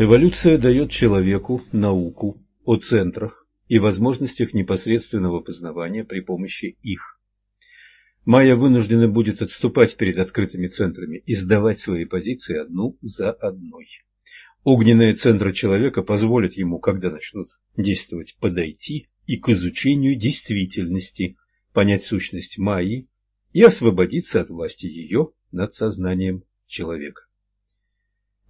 Эволюция дает человеку науку о центрах и возможностях непосредственного познавания при помощи их. Майя вынуждена будет отступать перед открытыми центрами и сдавать свои позиции одну за одной. Огненные центры человека позволят ему, когда начнут действовать, подойти и к изучению действительности, понять сущность Майи и освободиться от власти ее над сознанием человека.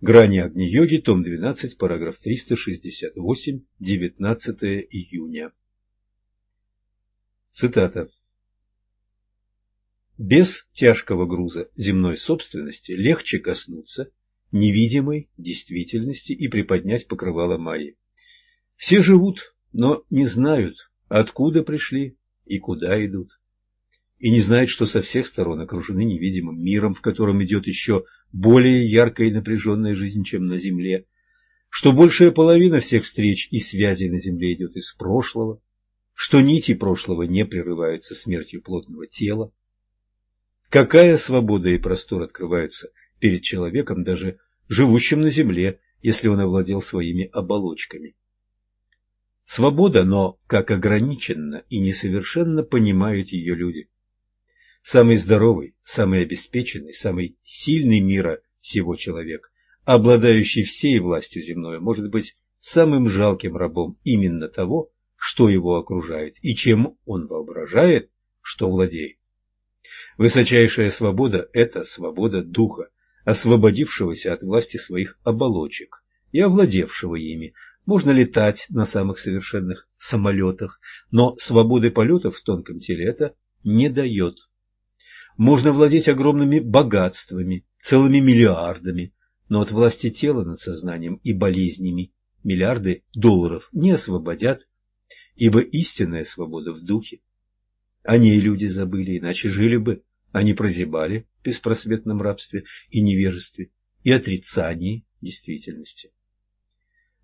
Грани Агни-йоги, том 12, параграф 368, 19 июня. Цитата. Без тяжкого груза земной собственности легче коснуться невидимой действительности и приподнять покрывало Майи. Все живут, но не знают, откуда пришли и куда идут и не знает, что со всех сторон окружены невидимым миром, в котором идет еще более яркая и напряженная жизнь, чем на Земле, что большая половина всех встреч и связей на Земле идет из прошлого, что нити прошлого не прерываются смертью плотного тела. Какая свобода и простор открываются перед человеком, даже живущим на Земле, если он овладел своими оболочками. Свобода, но как ограниченно и несовершенно понимают ее люди. Самый здоровый, самый обеспеченный, самый сильный мира всего человек, обладающий всей властью земной, может быть самым жалким рабом именно того, что его окружает и чем он воображает, что владеет. Высочайшая свобода – это свобода духа, освободившегося от власти своих оболочек и овладевшего ими. Можно летать на самых совершенных самолетах, но свободы полета в тонком теле это не дает. Можно владеть огромными богатствами, целыми миллиардами, но от власти тела над сознанием и болезнями миллиарды долларов не освободят, ибо истинная свобода в духе. О ней люди забыли, иначе жили бы, они прозябали в беспросветном рабстве и невежестве и отрицании действительности.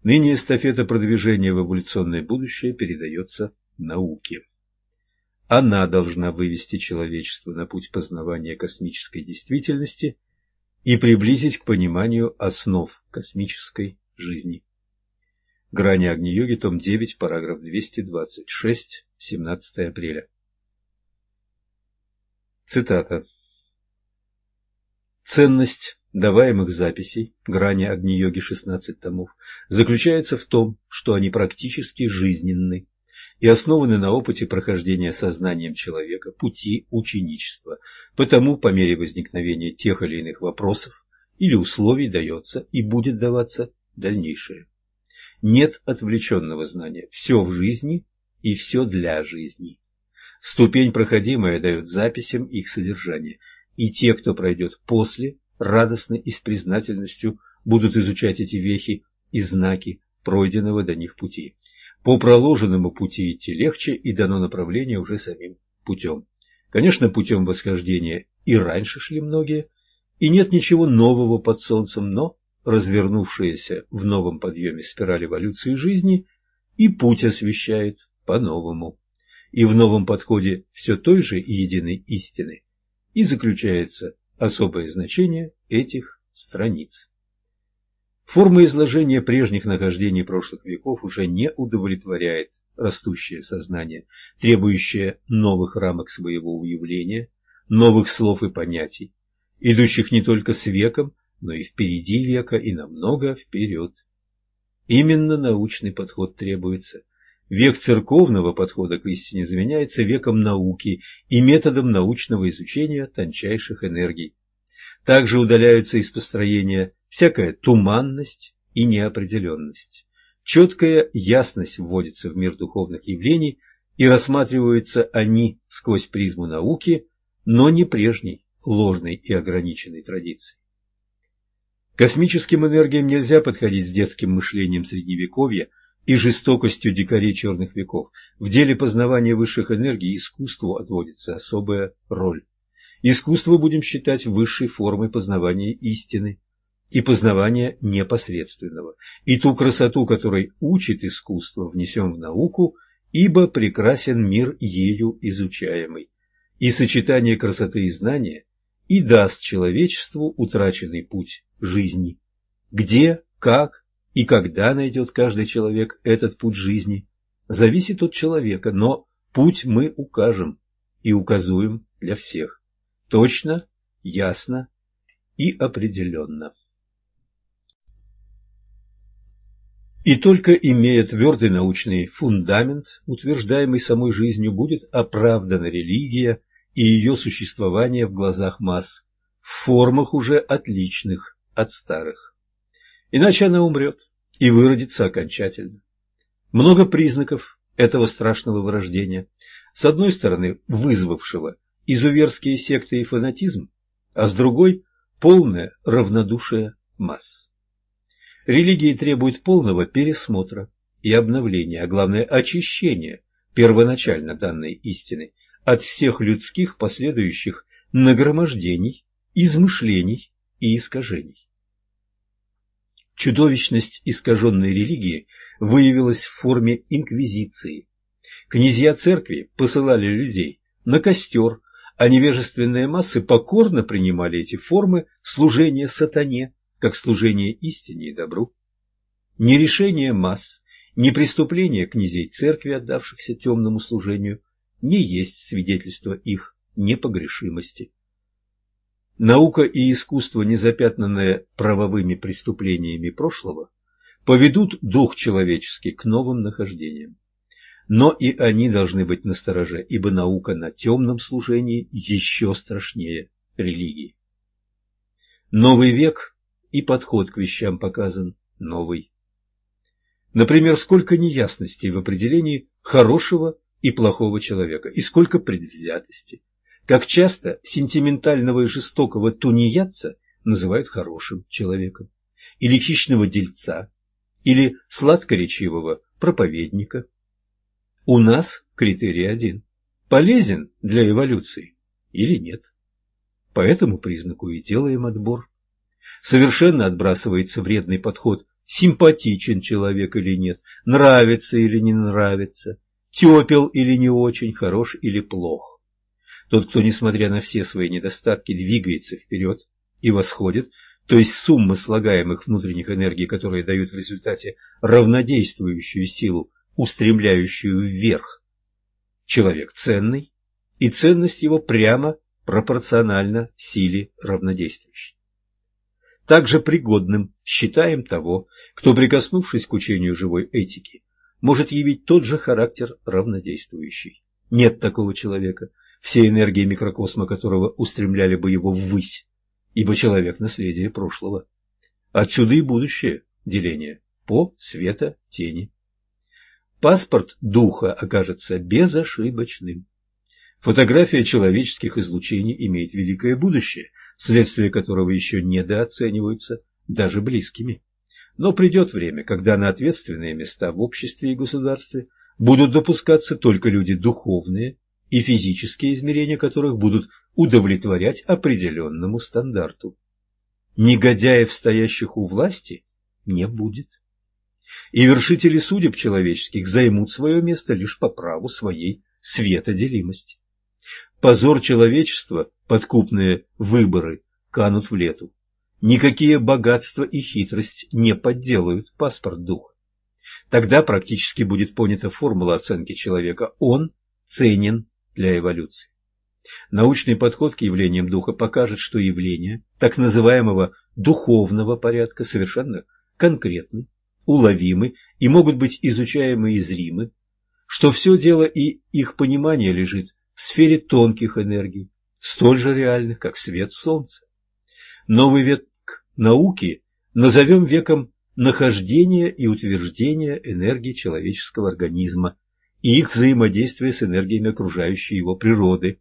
Ныне эстафета продвижения в эволюционное будущее передается науке. Она должна вывести человечество на путь познавания космической действительности и приблизить к пониманию основ космической жизни. Грани Агни-йоги, том 9, параграф 226, 17 апреля. Цитата. Ценность даваемых записей, грани Агни-йоги 16 томов, заключается в том, что они практически жизненны и основаны на опыте прохождения сознанием человека пути ученичества. Потому по мере возникновения тех или иных вопросов или условий дается и будет даваться дальнейшее. Нет отвлеченного знания. Все в жизни и все для жизни. Ступень проходимая дает записям их содержание, и те, кто пройдет после, радостно и с признательностью будут изучать эти вехи и знаки пройденного до них пути. По проложенному пути идти легче, и дано направление уже самим путем. Конечно, путем восхождения и раньше шли многие, и нет ничего нового под солнцем, но развернувшаяся в новом подъеме спираль эволюции жизни и путь освещает по-новому. И в новом подходе все той же единой истины и заключается особое значение этих страниц. Форма изложения прежних нахождений прошлых веков уже не удовлетворяет растущее сознание, требующее новых рамок своего уявления, новых слов и понятий, идущих не только с веком, но и впереди века и намного вперед. Именно научный подход требуется. Век церковного подхода к истине заменяется веком науки и методом научного изучения тончайших энергий. Также удаляются из построения всякая туманность и неопределенность. Четкая ясность вводится в мир духовных явлений, и рассматриваются они сквозь призму науки, но не прежней, ложной и ограниченной традиции. Космическим энергиям нельзя подходить с детским мышлением Средневековья и жестокостью дикарей черных веков. В деле познавания высших энергий искусству отводится особая роль. Искусство будем считать высшей формой познавания истины, и познавания непосредственного, и ту красоту, которой учит искусство, внесем в науку, ибо прекрасен мир ею изучаемый, и сочетание красоты и знания и даст человечеству утраченный путь жизни, где, как и когда найдет каждый человек этот путь жизни, зависит от человека, но путь мы укажем и указуем для всех. Точно, ясно и определенно. И только имея твердый научный фундамент, утверждаемый самой жизнью, будет оправдана религия и ее существование в глазах масс, в формах уже отличных от старых. Иначе она умрет и выродится окончательно. Много признаков этого страшного вырождения. С одной стороны, вызвавшего изуверские секты и фанатизм, а с другой – полное равнодушие масс. Религии требуют полного пересмотра и обновления, а главное – очищения первоначально данной истины от всех людских последующих нагромождений, измышлений и искажений. Чудовищность искаженной религии выявилась в форме инквизиции. Князья церкви посылали людей на костер, а невежественные массы покорно принимали эти формы служения сатане как служение истине и добру. Ни решение масс, ни преступление князей церкви, отдавшихся темному служению, не есть свидетельство их непогрешимости. Наука и искусство, не запятнанные правовыми преступлениями прошлого, поведут дух человеческий к новым нахождениям. Но и они должны быть настороже, ибо наука на темном служении еще страшнее религии. Новый век и подход к вещам показан новый. Например, сколько неясностей в определении хорошего и плохого человека, и сколько предвзятости. Как часто сентиментального и жестокого тунеядца называют хорошим человеком, или хищного дельца, или сладкоречивого проповедника. У нас критерий один – полезен для эволюции или нет. По этому признаку и делаем отбор. Совершенно отбрасывается вредный подход симпатичен человек или нет, нравится или не нравится, тепел или не очень, хорош или плох. Тот, кто, несмотря на все свои недостатки, двигается вперед и восходит, то есть сумма слагаемых внутренних энергий, которые дают в результате равнодействующую силу, устремляющую вверх. Человек ценный, и ценность его прямо пропорциональна силе равнодействующей также пригодным считаем того, кто, прикоснувшись к учению живой этики, может явить тот же характер равнодействующий. Нет такого человека, все энергии микрокосма которого устремляли бы его ввысь, ибо человек – наследие прошлого. Отсюда и будущее деление по света тени. Паспорт духа окажется безошибочным. Фотография человеческих излучений имеет великое будущее, следствия которого еще недооцениваются даже близкими. Но придет время, когда на ответственные места в обществе и государстве будут допускаться только люди духовные и физические измерения которых будут удовлетворять определенному стандарту. Негодяев, стоящих у власти, не будет. И вершители судеб человеческих займут свое место лишь по праву своей светоделимости. Позор человечества, подкупные выборы, канут в лету. Никакие богатства и хитрость не подделают паспорт духа. Тогда практически будет понята формула оценки человека. Он ценен для эволюции. Научный подход к явлениям духа покажет, что явления так называемого духовного порядка совершенно конкретны, уловимы и могут быть изучаемы и зримы, что все дело и их понимание лежит в сфере тонких энергий, столь же реальных, как свет солнца. Новый век науки назовем веком нахождения и утверждения энергии человеческого организма и их взаимодействия с энергиями окружающей его природы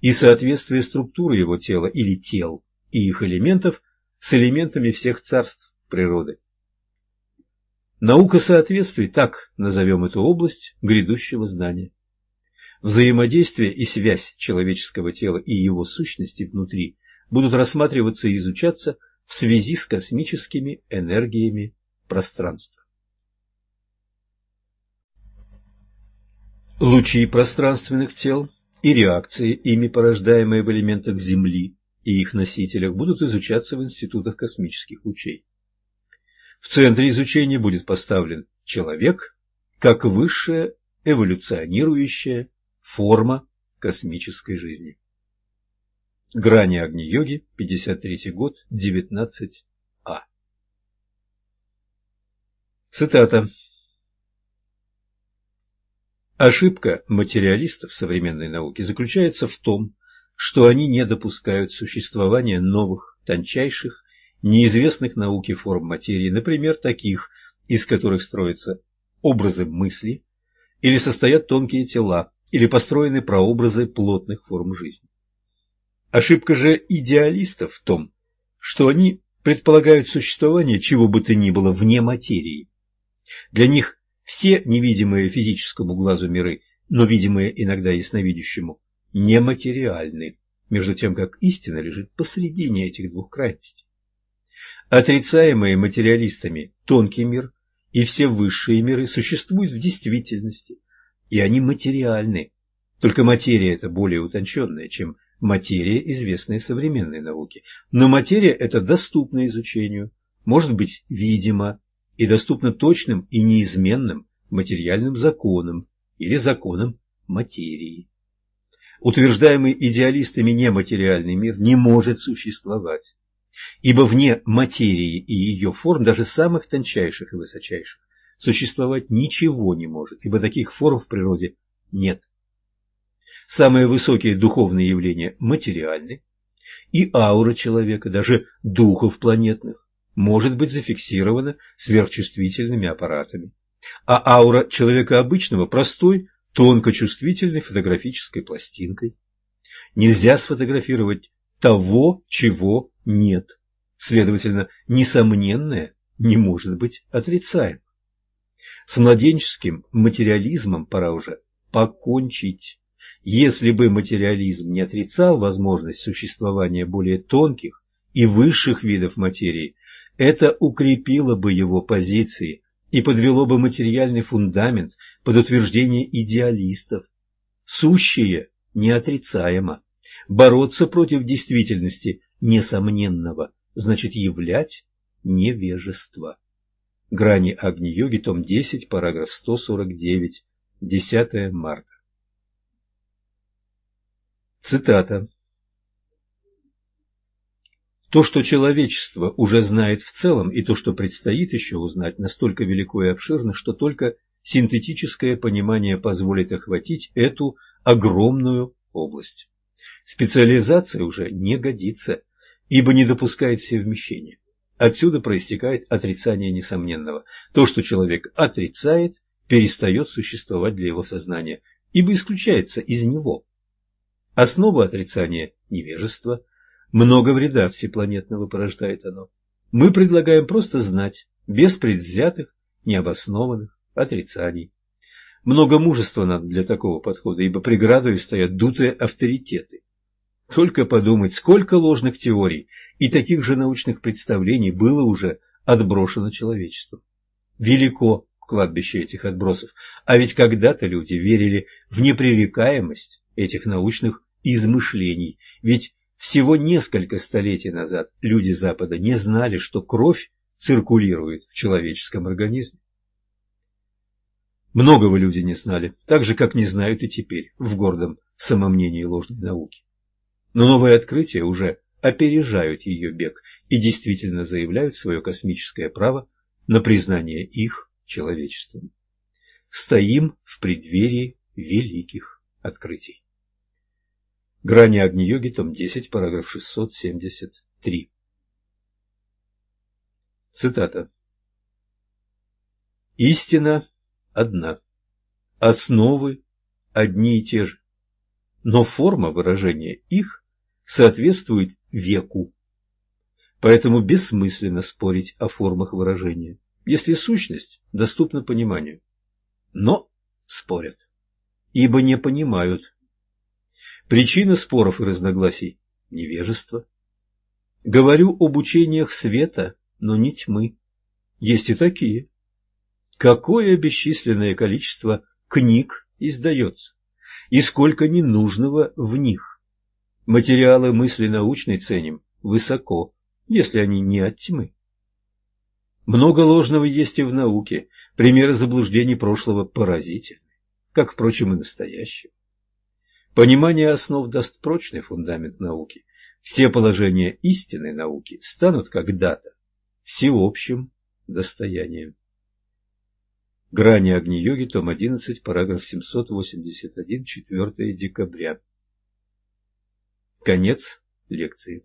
и соответствия структуры его тела или тел и их элементов с элементами всех царств природы. Наука соответствий, так назовем эту область грядущего знания. Взаимодействие и связь человеческого тела и его сущности внутри будут рассматриваться и изучаться в связи с космическими энергиями пространства. Лучи пространственных тел и реакции, ими порождаемые в элементах Земли и их носителях, будут изучаться в институтах космических лучей. В центре изучения будет поставлен человек как высшая эволюционирующая форма космической жизни. Грани Агни-йоги, 53 год, 19а. Цитата. Ошибка материалистов современной науки заключается в том, что они не допускают существования новых, тончайших, неизвестных науке форм материи, например, таких, из которых строятся образы мысли, или состоят тонкие тела, или построены прообразы плотных форм жизни. Ошибка же идеалистов в том, что они предполагают существование чего бы то ни было вне материи. Для них все невидимые физическому глазу миры, но видимые иногда ясновидящему, нематериальны, между тем как истина лежит посредине этих двух крайностей. Отрицаемые материалистами тонкий мир и все высшие миры существуют в действительности, и они материальны, только материя это более утонченная, чем материя, известная современной науке. Но материя это доступна изучению, может быть видима, и доступно точным и неизменным материальным законам или законам материи. Утверждаемый идеалистами нематериальный мир не может существовать, ибо вне материи и ее форм, даже самых тончайших и высочайших, существовать ничего не может, ибо таких форм в природе нет. Самые высокие духовные явления материальны, и аура человека, даже духов планетных, может быть зафиксировано сверхчувствительными аппаратами, а аура человека обычного простой, тонкочувствительной фотографической пластинкой. Нельзя сфотографировать того, чего нет. Следовательно, несомненное не может быть отрицаем. С младенческим материализмом пора уже покончить. Если бы материализм не отрицал возможность существования более тонких и высших видов материи, это укрепило бы его позиции и подвело бы материальный фундамент под утверждение идеалистов. Сущее неотрицаемо. Бороться против действительности несомненного значит являть невежество. Грани Агни-йоги, том 10, параграф 149, 10 марта. Цитата. То, что человечество уже знает в целом, и то, что предстоит еще узнать, настолько велико и обширно, что только синтетическое понимание позволит охватить эту огромную область. Специализация уже не годится, ибо не допускает всевмещения. Отсюда проистекает отрицание несомненного. То, что человек отрицает, перестает существовать для его сознания, ибо исключается из него. Основа отрицания – невежество – много вреда всепланетного порождает оно. Мы предлагаем просто знать, без предвзятых, необоснованных отрицаний. Много мужества надо для такого подхода, ибо преградой стоят дутые авторитеты. Только подумать, сколько ложных теорий и таких же научных представлений было уже отброшено человечеством. Велико кладбище этих отбросов, а ведь когда-то люди верили в непререкаемость этих научных измышлений, ведь всего несколько столетий назад люди Запада не знали, что кровь циркулирует в человеческом организме. Многого люди не знали, так же, как не знают и теперь, в гордом самомнении ложной науки. Но новые открытия уже опережают ее бег и действительно заявляют свое космическое право на признание их человечеством. Стоим в преддверии великих открытий. Грани Агни-йоги, том 10, параграф 673. Цитата. Истина одна, основы одни и те же, но форма выражения их соответствует веку. Поэтому бессмысленно спорить о формах выражения, если сущность доступна пониманию. Но спорят, ибо не понимают Причина споров и разногласий – невежество. Говорю об учениях света, но не тьмы. Есть и такие. Какое бесчисленное количество книг издается, и сколько ненужного в них. Материалы мысли научной ценим высоко, если они не от тьмы. Много ложного есть и в науке. Примеры заблуждений прошлого поразительны, как, впрочем, и настоящего. Понимание основ даст прочный фундамент науки. Все положения истинной науки станут когда-то всеобщим достоянием. Грани Агни-йоги, том 11, параграф 781, 4 декабря. Конец лекции.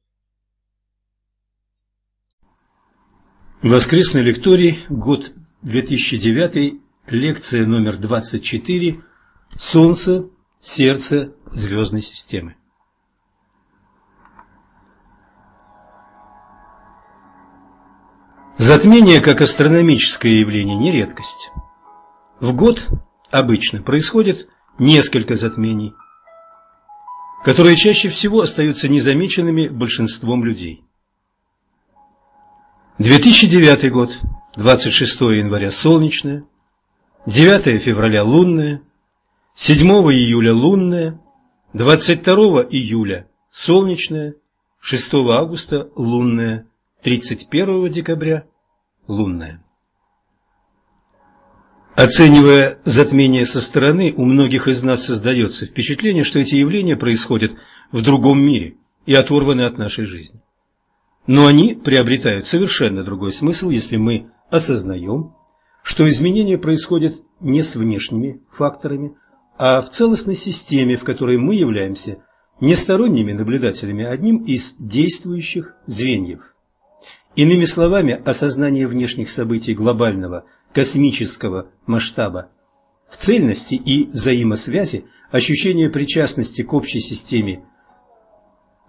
Воскресный лекторий, год 2009, лекция номер 24, Солнце, сердце звездной системы. Затмение как астрономическое явление не редкость. В год обычно происходит несколько затмений, которые чаще всего остаются незамеченными большинством людей. 2009 год, 26 января солнечное, 9 февраля лунное, 7 июля лунное, 22 июля солнечное, 6 августа лунное, 31 декабря лунное. Оценивая затмение со стороны, у многих из нас создается впечатление, что эти явления происходят в другом мире и оторваны от нашей жизни. Но они приобретают совершенно другой смысл, если мы осознаем, что изменения происходят не с внешними факторами, а в целостной системе, в которой мы являемся не сторонними наблюдателями, а одним из действующих звеньев. Иными словами, осознание внешних событий глобального – космического масштаба. В цельности и взаимосвязи ощущение причастности к общей системе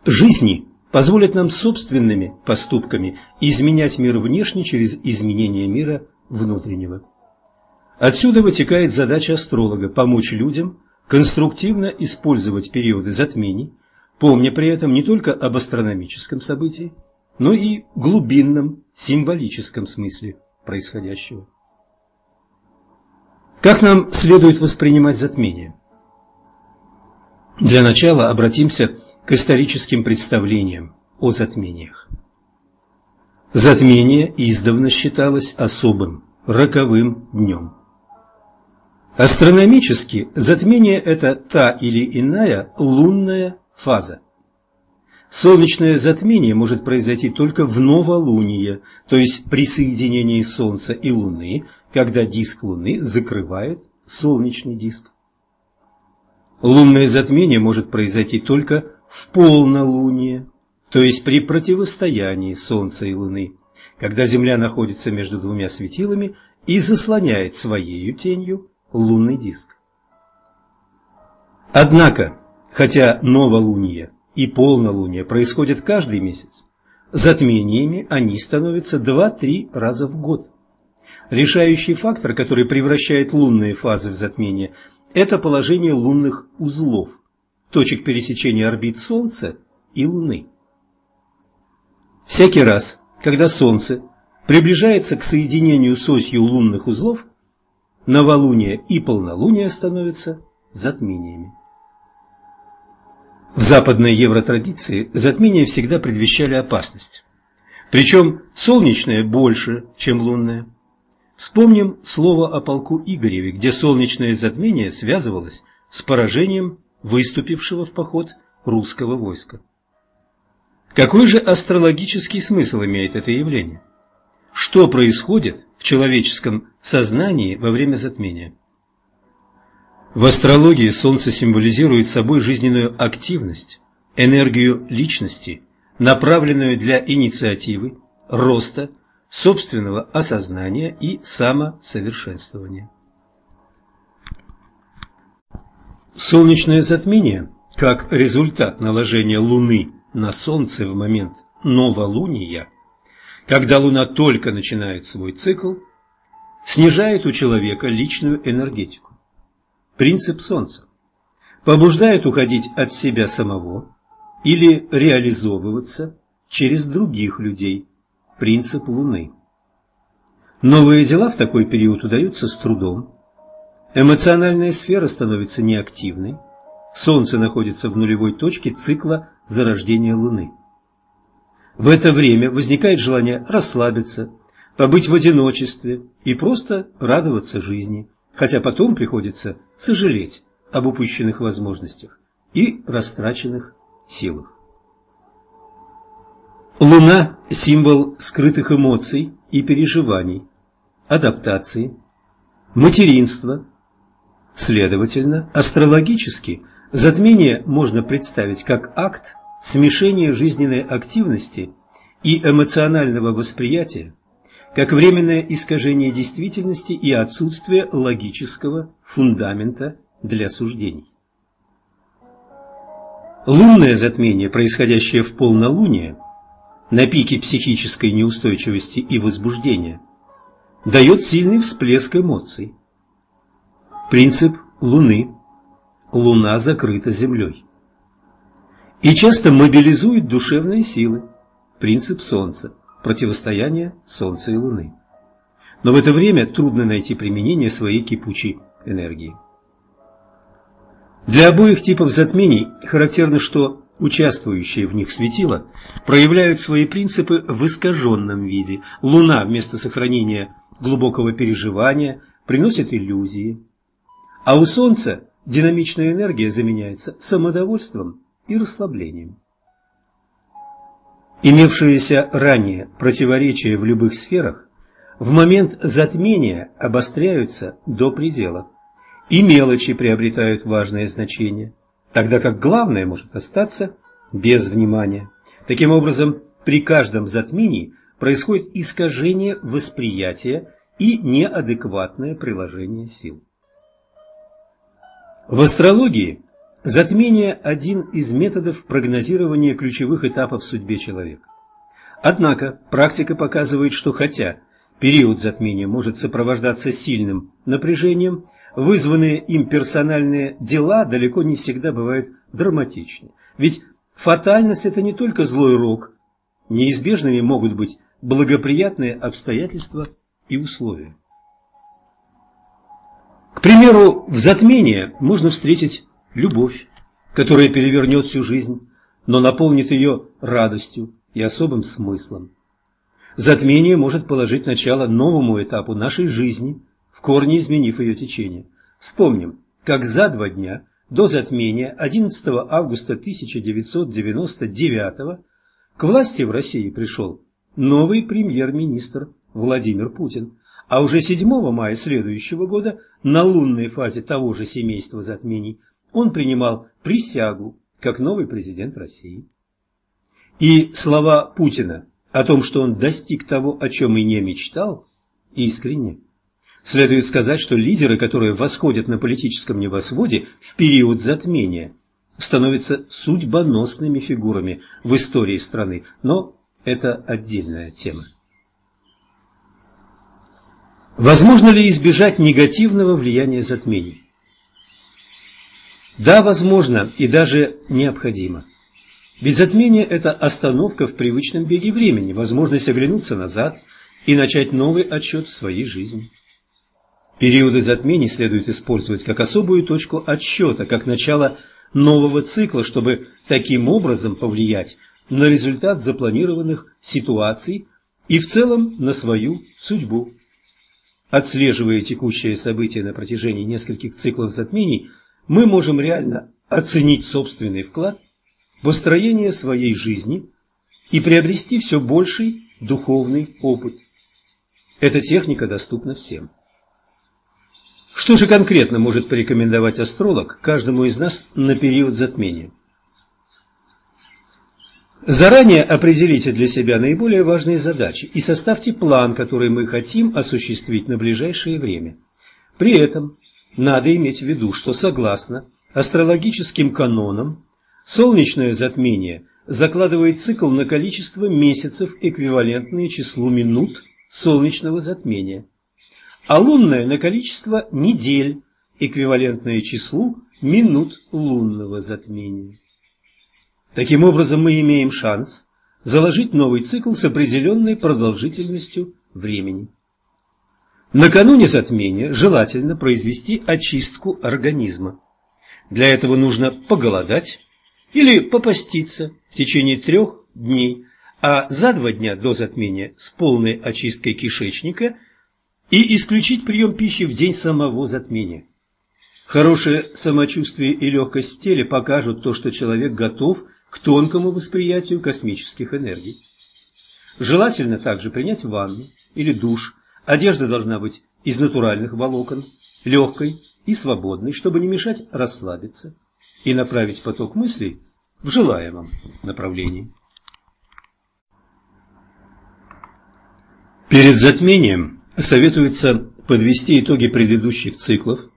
жизни позволит нам собственными поступками изменять мир внешне через изменение мира внутреннего. Отсюда вытекает задача астролога – помочь людям конструктивно использовать периоды затмений, помня при этом не только об астрономическом событии, но и глубинном символическом смысле происходящего. Как нам следует воспринимать затмение? Для начала обратимся к историческим представлениям о затмениях. Затмение издавна считалось особым, роковым днем. Астрономически затмение – это та или иная лунная фаза. Солнечное затмение может произойти только в новолуние, то есть при соединении Солнца и Луны когда диск Луны закрывает солнечный диск. Лунное затмение может произойти только в полнолуние, то есть при противостоянии Солнца и Луны, когда Земля находится между двумя светилами и заслоняет своей тенью лунный диск. Однако, хотя новолуние и полнолуние происходят каждый месяц, затмениями они становятся 2-3 раза в год. Решающий фактор, который превращает лунные фазы в затмение, это положение лунных узлов, точек пересечения орбит Солнца и Луны. Всякий раз, когда Солнце приближается к соединению с осью лунных узлов, новолуние и полнолуние становятся затмениями. В западной евротрадиции затмения всегда предвещали опасность. Причем солнечное больше, чем лунное. Вспомним слово о полку Игореве, где солнечное затмение связывалось с поражением выступившего в поход русского войска. Какой же астрологический смысл имеет это явление? Что происходит в человеческом сознании во время затмения? В астрологии Солнце символизирует собой жизненную активность, энергию личности, направленную для инициативы, роста, собственного осознания и самосовершенствования. Солнечное затмение, как результат наложения Луны на Солнце в момент новолуния, когда Луна только начинает свой цикл, снижает у человека личную энергетику. Принцип Солнца побуждает уходить от себя самого или реализовываться через других людей – принцип Луны. Новые дела в такой период удаются с трудом. Эмоциональная сфера становится неактивной. Солнце находится в нулевой точке цикла зарождения Луны. В это время возникает желание расслабиться, побыть в одиночестве и просто радоваться жизни, хотя потом приходится сожалеть об упущенных возможностях и растраченных силах. Луна – символ скрытых эмоций и переживаний, адаптации, материнства. Следовательно, астрологически затмение можно представить как акт смешения жизненной активности и эмоционального восприятия, как временное искажение действительности и отсутствие логического фундамента для суждений. Лунное затмение, происходящее в полнолуние, на пике психической неустойчивости и возбуждения, дает сильный всплеск эмоций. Принцип Луны. Луна закрыта Землей. И часто мобилизует душевные силы. Принцип Солнца. Противостояние Солнца и Луны. Но в это время трудно найти применение своей кипучей энергии. Для обоих типов затмений характерно, что участвующие в них светила проявляют свои принципы в искаженном виде. Луна вместо сохранения глубокого переживания приносит иллюзии, а у Солнца динамичная энергия заменяется самодовольством и расслаблением. Имевшиеся ранее противоречия в любых сферах в момент затмения обостряются до предела и мелочи приобретают важное значение, тогда как главное может остаться без внимания. Таким образом, при каждом затмении происходит искажение восприятия и неадекватное приложение сил. В астрологии затмение – один из методов прогнозирования ключевых этапов в судьбе человека. Однако практика показывает, что хотя период затмения может сопровождаться сильным напряжением, вызванные им персональные дела далеко не всегда бывают драматичны. Ведь фатальность – это не только злой рок, неизбежными могут быть благоприятные обстоятельства и условия. К примеру, в затмении можно встретить любовь, которая перевернет всю жизнь, но наполнит ее радостью и особым смыслом. Затмение может положить начало новому этапу нашей жизни – в корне изменив ее течение. Вспомним, как за два дня до затмения 11 августа 1999 к власти в России пришел новый премьер-министр Владимир Путин, а уже 7 мая следующего года на лунной фазе того же семейства затмений он принимал присягу как новый президент России. И слова Путина о том, что он достиг того, о чем и не мечтал, искренне Следует сказать, что лидеры, которые восходят на политическом небосводе в период затмения, становятся судьбоносными фигурами в истории страны, но это отдельная тема. Возможно ли избежать негативного влияния затмений? Да, возможно и даже необходимо. Ведь затмение – это остановка в привычном беге времени, возможность оглянуться назад и начать новый отчет в своей жизни. Периоды затмений следует использовать как особую точку отсчета, как начало нового цикла, чтобы таким образом повлиять на результат запланированных ситуаций и в целом на свою судьбу. Отслеживая текущие события на протяжении нескольких циклов затмений, мы можем реально оценить собственный вклад в построение своей жизни и приобрести все больший духовный опыт. Эта техника доступна всем. Что же конкретно может порекомендовать астролог каждому из нас на период затмения? Заранее определите для себя наиболее важные задачи и составьте план, который мы хотим осуществить на ближайшее время. При этом надо иметь в виду, что согласно астрологическим канонам солнечное затмение закладывает цикл на количество месяцев, эквивалентные числу минут солнечного затмения а лунное на количество недель, эквивалентное числу минут лунного затмения. Таким образом, мы имеем шанс заложить новый цикл с определенной продолжительностью времени. Накануне затмения желательно произвести очистку организма. Для этого нужно поголодать или попаститься в течение трех дней, а за два дня до затмения с полной очисткой кишечника и исключить прием пищи в день самого затмения. Хорошее самочувствие и легкость в теле покажут то, что человек готов к тонкому восприятию космических энергий. Желательно также принять ванну или душ. Одежда должна быть из натуральных волокон, легкой и свободной, чтобы не мешать расслабиться и направить поток мыслей в желаемом направлении. Перед затмением советуется подвести итоги предыдущих циклов,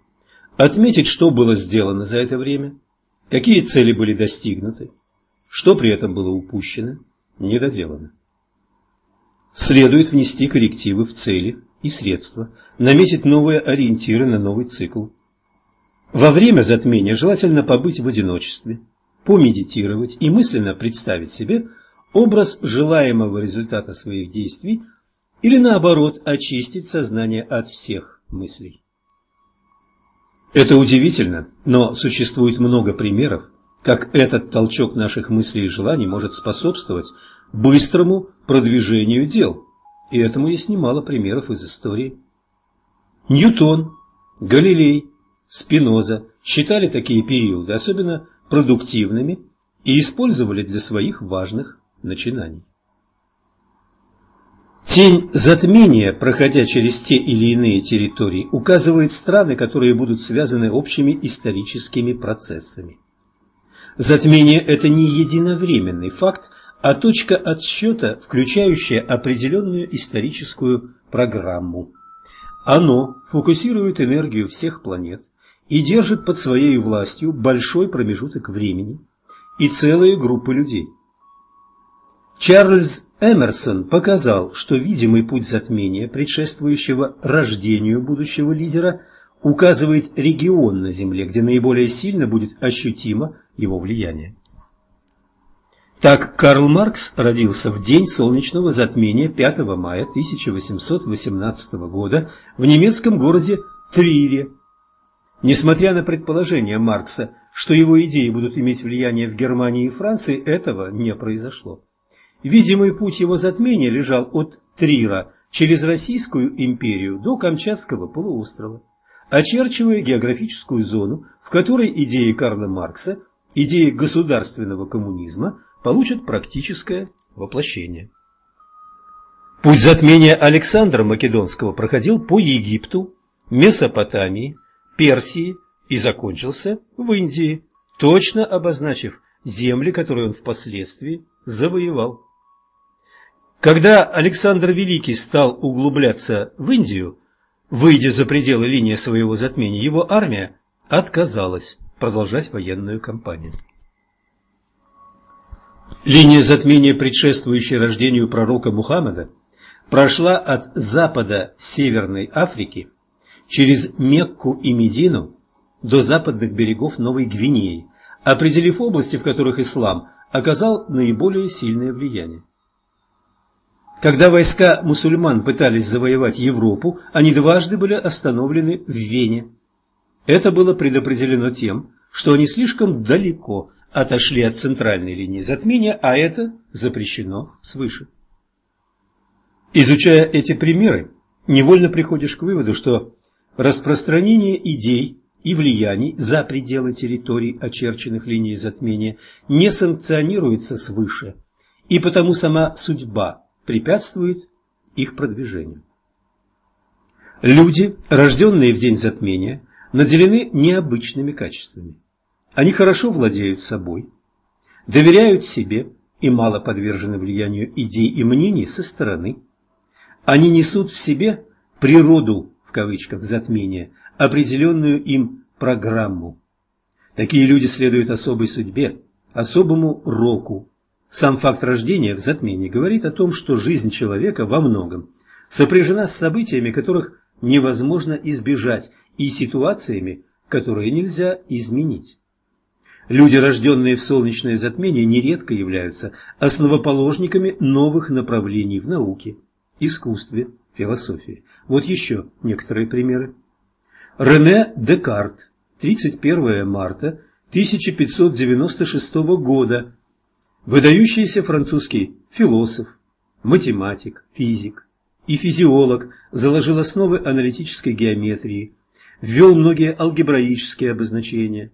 отметить, что было сделано за это время, какие цели были достигнуты, что при этом было упущено, недоделано. Следует внести коррективы в цели и средства, наметить новые ориентиры на новый цикл. Во время затмения желательно побыть в одиночестве, помедитировать и мысленно представить себе образ желаемого результата своих действий или наоборот очистить сознание от всех мыслей. Это удивительно, но существует много примеров, как этот толчок наших мыслей и желаний может способствовать быстрому продвижению дел, и этому есть немало примеров из истории. Ньютон, Галилей, Спиноза считали такие периоды особенно продуктивными и использовали для своих важных начинаний. Тень затмения, проходя через те или иные территории, указывает страны, которые будут связаны общими историческими процессами. Затмение – это не единовременный факт, а точка отсчета, включающая определенную историческую программу. Оно фокусирует энергию всех планет и держит под своей властью большой промежуток времени и целые группы людей. Чарльз Эмерсон показал, что видимый путь затмения, предшествующего рождению будущего лидера, указывает регион на Земле, где наиболее сильно будет ощутимо его влияние. Так Карл Маркс родился в день солнечного затмения 5 мая 1818 года в немецком городе Трире. Несмотря на предположение Маркса, что его идеи будут иметь влияние в Германии и Франции, этого не произошло. Видимый путь его затмения лежал от Трира через Российскую империю до Камчатского полуострова, очерчивая географическую зону, в которой идеи Карла Маркса, идеи государственного коммунизма получат практическое воплощение. Путь затмения Александра Македонского проходил по Египту, Месопотамии, Персии и закончился в Индии, точно обозначив земли, которые он впоследствии завоевал. Когда Александр Великий стал углубляться в Индию, выйдя за пределы линии своего затмения, его армия отказалась продолжать военную кампанию. Линия затмения, предшествующая рождению пророка Мухаммада, прошла от запада Северной Африки через Мекку и Медину до западных берегов Новой Гвинеи, определив области, в которых ислам оказал наиболее сильное влияние. Когда войска мусульман пытались завоевать Европу, они дважды были остановлены в Вене. Это было предопределено тем, что они слишком далеко отошли от центральной линии затмения, а это запрещено свыше. Изучая эти примеры, невольно приходишь к выводу, что распространение идей и влияний за пределы территорий, очерченных линией затмения, не санкционируется свыше, и потому сама судьба препятствует их продвижению. Люди, рожденные в день затмения, наделены необычными качествами. Они хорошо владеют собой, доверяют себе и мало подвержены влиянию идей и мнений со стороны. Они несут в себе природу, в кавычках, затмения, определенную им программу. Такие люди следуют особой судьбе, особому року, сам факт рождения в затмении говорит о том, что жизнь человека во многом сопряжена с событиями, которых невозможно избежать, и ситуациями, которые нельзя изменить. Люди, рожденные в солнечное затмение, нередко являются основоположниками новых направлений в науке, искусстве, философии. Вот еще некоторые примеры. Рене Декарт, 31 марта 1596 года, Выдающийся французский философ, математик, физик и физиолог заложил основы аналитической геометрии, ввел многие алгебраические обозначения,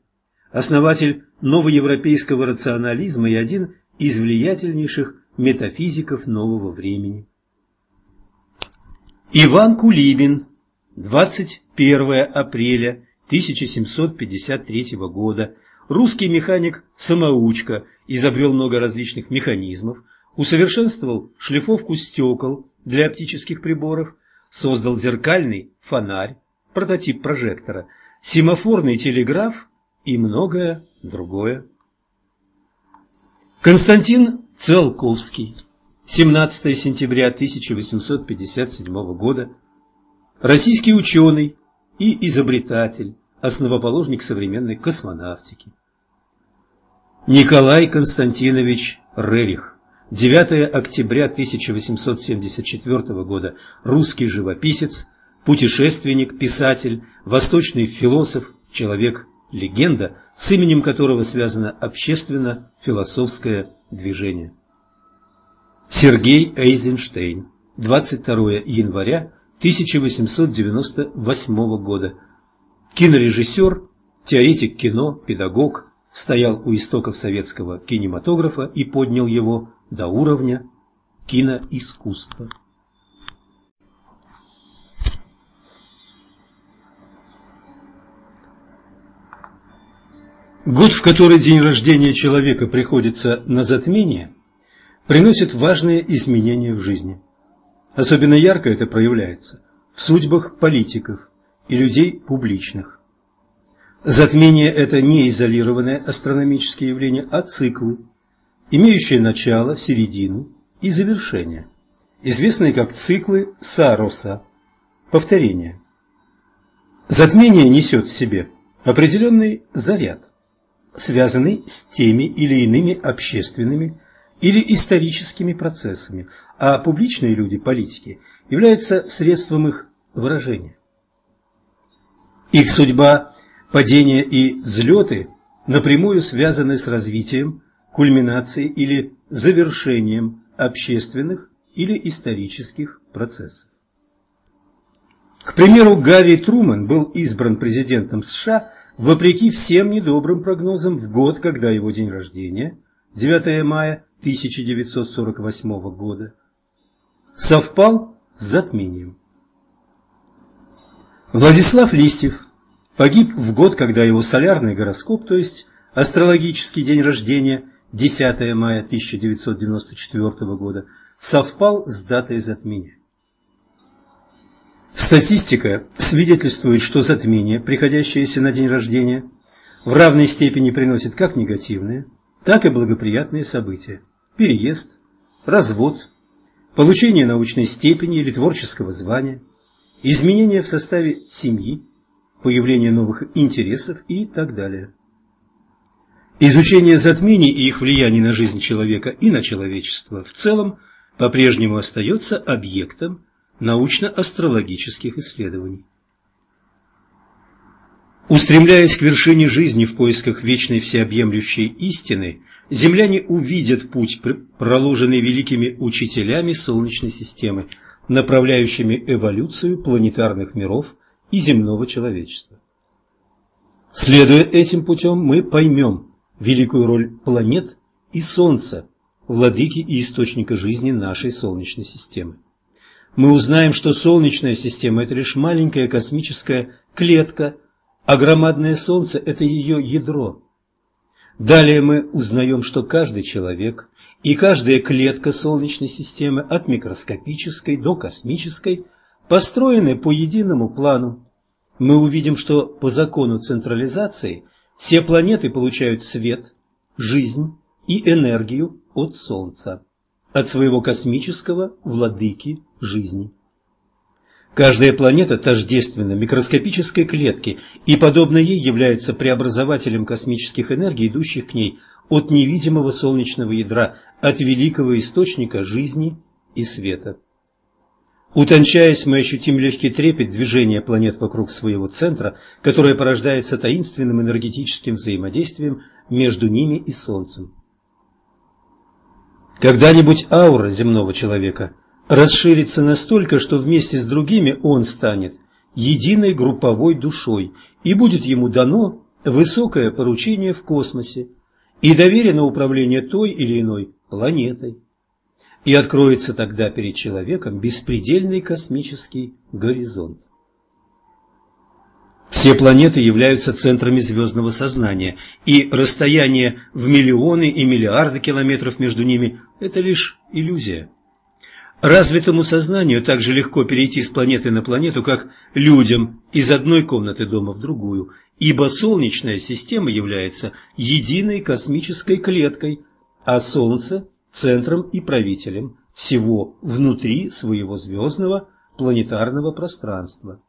основатель новоевропейского рационализма и один из влиятельнейших метафизиков нового времени. Иван Кулибин, 21 апреля 1753 года, русский механик-самоучка, изобрел много различных механизмов, усовершенствовал шлифовку стекол для оптических приборов, создал зеркальный фонарь, прототип прожектора, семафорный телеграф и многое другое. Константин Циолковский, 17 сентября 1857 года, российский ученый и изобретатель, основоположник современной космонавтики. Николай Константинович Рерих, 9 октября 1874 года, русский живописец, путешественник, писатель, восточный философ, человек-легенда, с именем которого связано общественно-философское движение. Сергей Эйзенштейн, 22 января 1898 года. Кинорежиссер, теоретик кино, педагог, стоял у истоков советского кинематографа и поднял его до уровня киноискусства. Год, в который день рождения человека приходится на затмение, приносит важные изменения в жизни. Особенно ярко это проявляется в судьбах политиков и людей публичных. Затмение – это не изолированное астрономическое явление, а циклы, имеющие начало, середину и завершение, известные как циклы Сароса, повторения. Затмение несет в себе определенный заряд – связанный с теми или иными общественными или историческими процессами, а публичные люди, политики, являются средством их выражения. Их судьба, падения и взлеты напрямую связаны с развитием, кульминацией или завершением общественных или исторических процессов. К примеру, Гарри Трумэн был избран президентом США – вопреки всем недобрым прогнозам, в год, когда его день рождения, 9 мая 1948 года, совпал с затмением. Владислав Листьев погиб в год, когда его солярный гороскоп, то есть астрологический день рождения, 10 мая 1994 года, совпал с датой затмения. Статистика свидетельствует, что затмение, приходящееся на день рождения, в равной степени приносит как негативные, так и благоприятные события. Переезд, развод, получение научной степени или творческого звания, изменения в составе семьи, появление новых интересов и так далее. Изучение затмений и их влияний на жизнь человека и на человечество в целом по-прежнему остается объектом научно-астрологических исследований. Устремляясь к вершине жизни в поисках вечной всеобъемлющей истины, земляне увидят путь, проложенный великими учителями Солнечной системы, направляющими эволюцию планетарных миров и земного человечества. Следуя этим путем, мы поймем великую роль планет и Солнца, владыки и источника жизни нашей Солнечной системы мы узнаем, что Солнечная система – это лишь маленькая космическая клетка, а громадное Солнце – это ее ядро. Далее мы узнаем, что каждый человек и каждая клетка Солнечной системы, от микроскопической до космической, построены по единому плану. Мы увидим, что по закону централизации все планеты получают свет, жизнь и энергию от Солнца от своего космического владыки жизни. Каждая планета тождественна микроскопической клетке и, подобно ей, является преобразователем космических энергий, идущих к ней от невидимого солнечного ядра, от великого источника жизни и света. Утончаясь, мы ощутим легкий трепет движения планет вокруг своего центра, которое порождается таинственным энергетическим взаимодействием между ними и Солнцем. Когда-нибудь аура земного человека расширится настолько, что вместе с другими он станет единой групповой душой, и будет ему дано высокое поручение в космосе и доверено управление той или иной планетой. И откроется тогда перед человеком беспредельный космический горизонт. Все планеты являются центрами звездного сознания, и расстояние в миллионы и миллиарды километров между ними – это лишь иллюзия. Развитому сознанию так же легко перейти с планеты на планету, как людям из одной комнаты дома в другую, ибо Солнечная система является единой космической клеткой, а Солнце – центром и правителем всего внутри своего звездного планетарного пространства.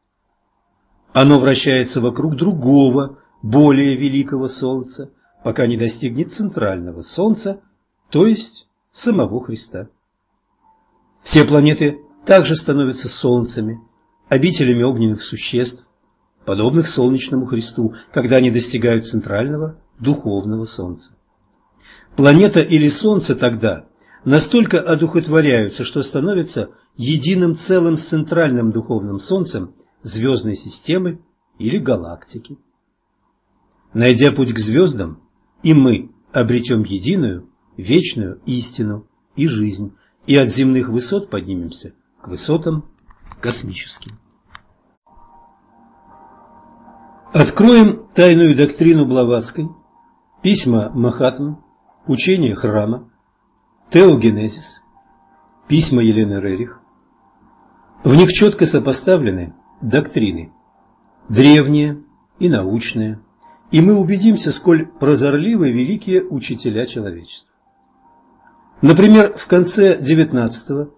Оно вращается вокруг другого, более великого Солнца, пока не достигнет центрального Солнца, то есть самого Христа. Все планеты также становятся солнцами, обителями огненных существ, подобных солнечному Христу, когда они достигают центрального духовного Солнца. Планета или Солнце тогда настолько одухотворяются, что становятся единым целым с центральным духовным Солнцем звездной системы или галактики. Найдя путь к звездам, и мы обретем единую, вечную истину и жизнь, и от земных высот поднимемся к высотам космическим. Откроем тайную доктрину Блаватской, письма Махатмы, учение храма, теогенезис, письма Елены Рерих. В них четко сопоставлены доктрины, древние и научные, и мы убедимся, сколь прозорливы великие учителя человечества. Например, в конце XIX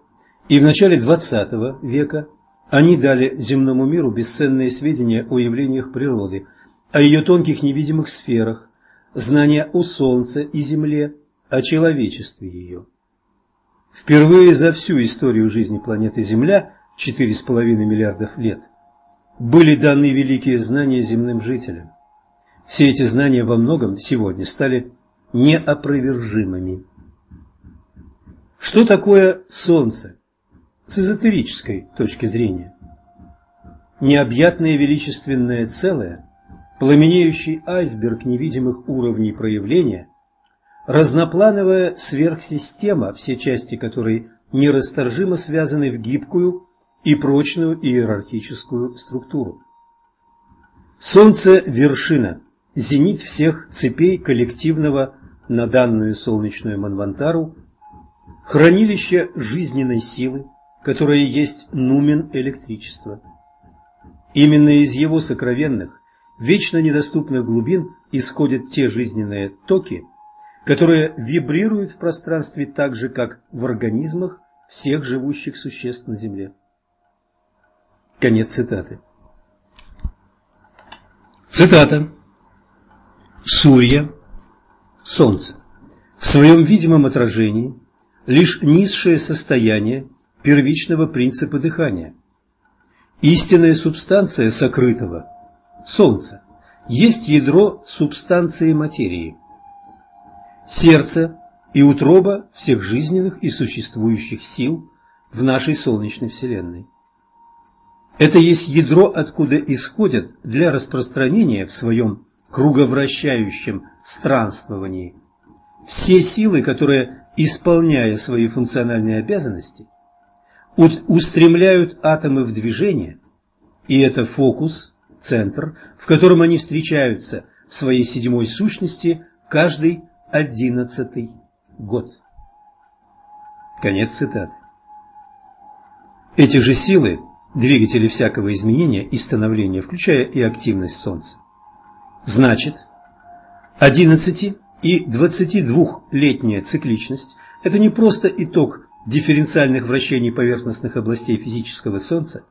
и в начале XX века они дали земному миру бесценные сведения о явлениях природы, о ее тонких невидимых сферах, знания о Солнце и Земле, о человечестве ее. Впервые за всю историю жизни планеты Земля, 4,5 миллиардов лет, были даны великие знания земным жителям. Все эти знания во многом сегодня стали неопровержимыми. Что такое Солнце с эзотерической точки зрения? Необъятное величественное целое, пламенеющий айсберг невидимых уровней проявления, разноплановая сверхсистема, все части которой нерасторжимо связаны в гибкую и прочную иерархическую структуру. Солнце – вершина, зенит всех цепей коллективного на данную солнечную Манвантару, хранилище жизненной силы, которое есть нумен электричества. Именно из его сокровенных, вечно недоступных глубин исходят те жизненные токи, которые вибрируют в пространстве так же, как в организмах всех живущих существ на Земле. Конец цитаты. Цитата. Сурья, Солнце, в своем видимом отражении лишь низшее состояние первичного принципа дыхания. Истинная субстанция сокрытого, Солнце, есть ядро субстанции материи. Сердце и утроба всех жизненных и существующих сил в нашей Солнечной Вселенной. Это есть ядро, откуда исходят для распространения в своем круговращающем странствовании все силы, которые, исполняя свои функциональные обязанности, устремляют атомы в движение, и это фокус, центр, в котором они встречаются в своей седьмой сущности каждый одиннадцатый год. Конец цитаты. Эти же силы двигатели всякого изменения и становления, включая и активность Солнца. Значит, 11 и 22-летняя цикличность – это не просто итог дифференциальных вращений поверхностных областей физического Солнца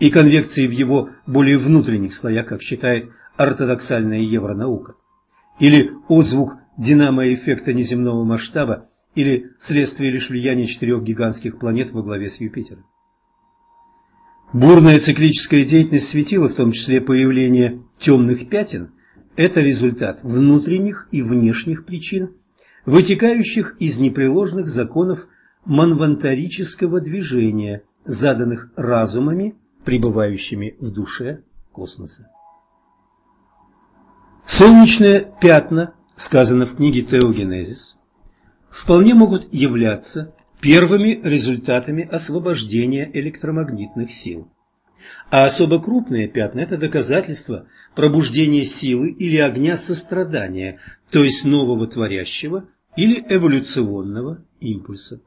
и конвекции в его более внутренних слоях, как считает ортодоксальная евронаука, или отзвук динамо-эффекта неземного масштаба, или следствие лишь влияния четырех гигантских планет во главе с Юпитером. Бурная циклическая деятельность светила, в том числе появление темных пятен, это результат внутренних и внешних причин, вытекающих из непреложных законов манвантарического движения, заданных разумами, пребывающими в душе космоса. Солнечные пятна, сказано в книге «Теогенезис», вполне могут являться первыми результатами освобождения электромагнитных сил. А особо крупные пятна – это доказательство пробуждения силы или огня сострадания, то есть нового творящего или эволюционного импульса.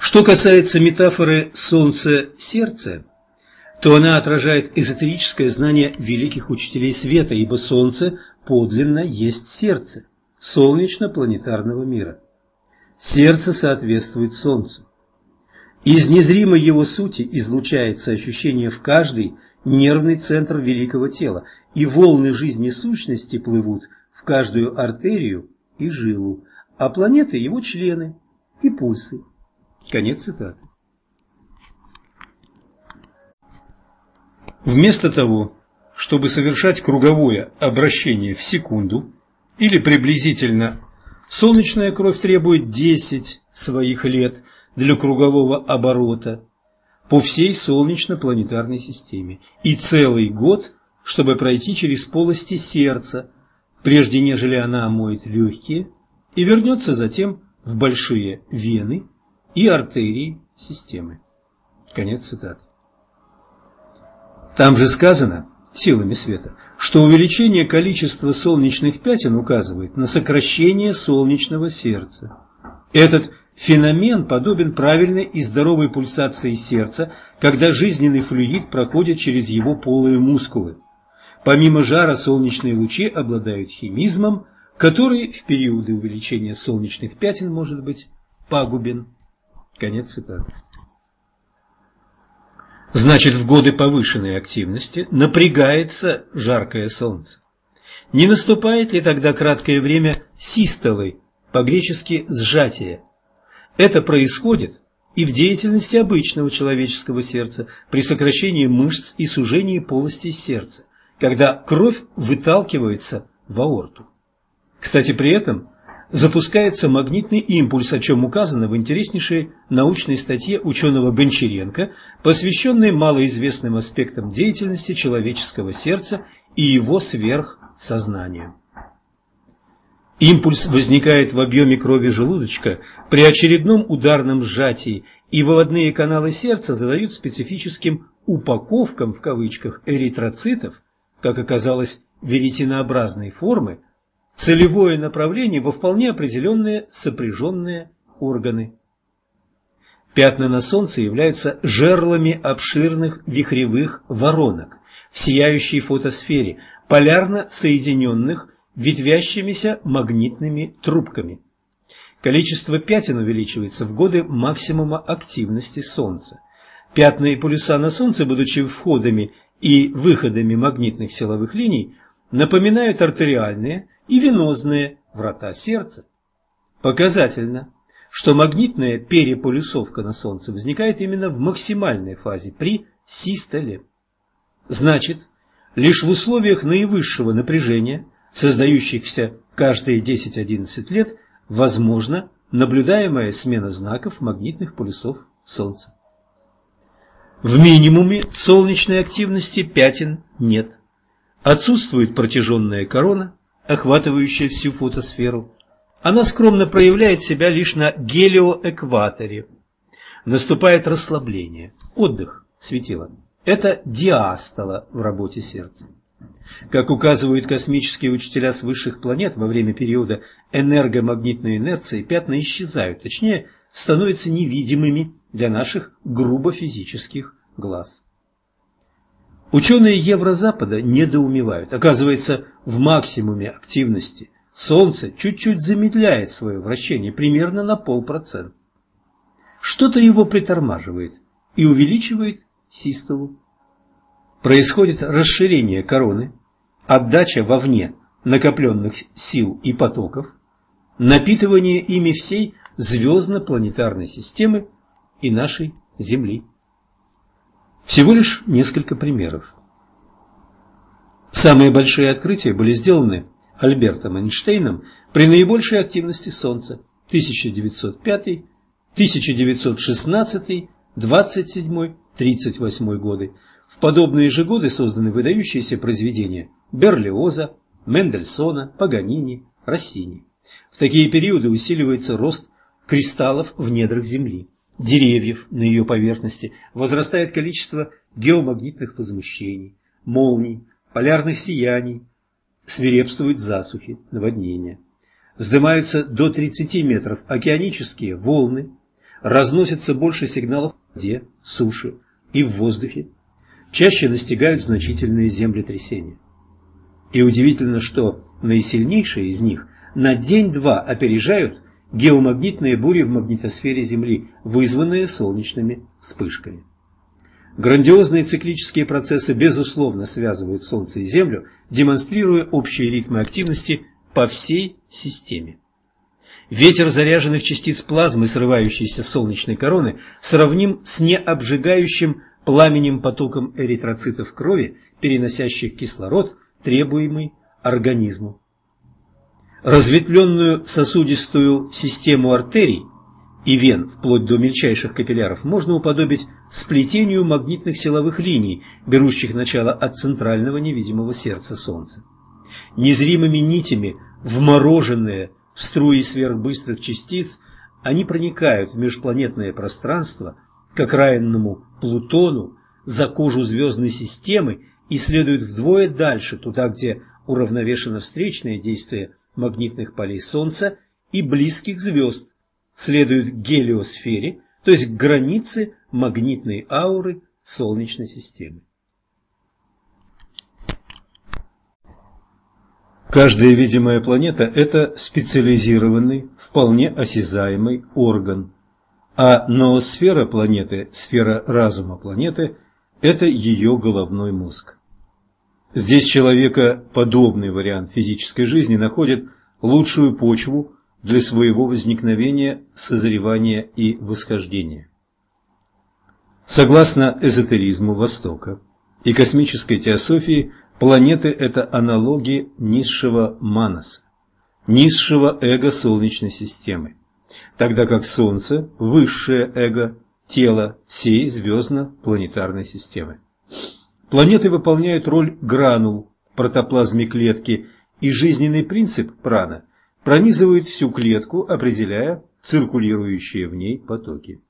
Что касается метафоры «солнце-сердце», то она отражает эзотерическое знание великих учителей света, ибо Солнце подлинно есть сердце солнечно-планетарного мира. Сердце соответствует Солнцу. Из незримой его сути излучается ощущение в каждый нервный центр великого тела, и волны жизни сущности плывут в каждую артерию и жилу, а планеты – его члены и пульсы. Конец цитаты. Вместо того, чтобы совершать круговое обращение в секунду или приблизительно, солнечная кровь требует 10 своих лет для кругового оборота по всей солнечно-планетарной системе и целый год, чтобы пройти через полости сердца, прежде нежели она омоет легкие и вернется затем в большие вены и артерии системы. Конец цитаты. Там же сказано, силами света, что увеличение количества солнечных пятен указывает на сокращение солнечного сердца. Этот феномен подобен правильной и здоровой пульсации сердца, когда жизненный флюид проходит через его полые мускулы. Помимо жара солнечные лучи обладают химизмом, который в периоды увеличения солнечных пятен может быть пагубен. Конец цитаты. Значит, в годы повышенной активности напрягается жаркое солнце. Не наступает ли тогда краткое время систолы, по-гречески «сжатие»? Это происходит и в деятельности обычного человеческого сердца при сокращении мышц и сужении полости сердца, когда кровь выталкивается в аорту. Кстати, при этом запускается магнитный импульс, о чем указано в интереснейшей научной статье ученого Гончаренко, посвященной малоизвестным аспектам деятельности человеческого сердца и его сверхсознания. Импульс возникает в объеме крови желудочка при очередном ударном сжатии, и выводные каналы сердца задают специфическим «упаковкам» в кавычках эритроцитов, как оказалось, веретенообразной формы, целевое направление во вполне определенные сопряженные органы. Пятна на Солнце являются жерлами обширных вихревых воронок в сияющей фотосфере, полярно соединенных ветвящимися магнитными трубками. Количество пятен увеличивается в годы максимума активности Солнца. Пятна и полюса на Солнце, будучи входами и выходами магнитных силовых линий, напоминают артериальные и венозные врата сердца. Показательно, что магнитная переполюсовка на Солнце возникает именно в максимальной фазе при систоле. Значит, лишь в условиях наивысшего напряжения, создающихся каждые 10-11 лет, возможно наблюдаемая смена знаков магнитных полюсов Солнца. В минимуме солнечной активности пятен нет. Отсутствует протяженная корона, охватывающая всю фотосферу. Она скромно проявляет себя лишь на гелиоэкваторе. Наступает расслабление, отдых светила. Это диастола в работе сердца. Как указывают космические учителя с высших планет, во время периода энергомагнитной инерции пятна исчезают, точнее, становятся невидимыми для наших грубо физических глаз. Ученые Еврозапада недоумевают. Оказывается, в максимуме активности Солнце чуть-чуть замедляет свое вращение, примерно на полпроцента. Что-то его притормаживает и увеличивает систолу. Происходит расширение короны, отдача вовне накопленных сил и потоков, напитывание ими всей звездно-планетарной системы и нашей Земли. Всего лишь несколько примеров. Самые большие открытия были сделаны Альбертом Эйнштейном при наибольшей активности Солнца 1905, 1916, 27, 38 годы. В подобные же годы созданы выдающиеся произведения Берлиоза, Мендельсона, Паганини, Россини. В такие периоды усиливается рост кристаллов в недрах Земли, деревьев на ее поверхности, возрастает количество геомагнитных возмущений, молний, полярных сияний, свирепствуют засухи, наводнения. Вздымаются до 30 метров океанические волны, разносится больше сигналов в воде, суше и в воздухе, чаще настигают значительные землетрясения. И удивительно, что наисильнейшие из них на день-два опережают геомагнитные бури в магнитосфере Земли, вызванные солнечными вспышками. Грандиозные циклические процессы безусловно связывают Солнце и Землю, демонстрируя общие ритмы активности по всей системе. Ветер заряженных частиц плазмы, срывающейся с солнечной короны, сравним с необжигающим пламенем потоком эритроцитов крови, переносящих кислород, требуемый организму. Разветвленную сосудистую систему артерий и вен, вплоть до мельчайших капилляров, можно уподобить сплетению магнитных силовых линий, берущих начало от центрального невидимого сердца Солнца. Незримыми нитями, вмороженные в струи сверхбыстрых частиц, они проникают в межпланетное пространство к окраинному Плутону, за кожу звездной системы и следуют вдвое дальше, туда, где уравновешено встречное действие магнитных полей Солнца и близких звезд, следуют к гелиосфере, то есть к границе магнитной ауры Солнечной системы. Каждая видимая планета – это специализированный, вполне осязаемый орган, а ноосфера планеты, сфера разума планеты – это ее головной мозг. Здесь человекоподобный вариант физической жизни находит лучшую почву для своего возникновения, созревания и восхождения. Согласно эзотеризму Востока и космической теософии, планеты – это аналоги низшего манаса, низшего эго Солнечной системы, тогда как Солнце – высшее эго, тело всей звездно-планетарной системы. Планеты выполняют роль гранул в протоплазме клетки, и жизненный принцип прана пронизывает всю клетку, определяя циркулирующие в ней потоки.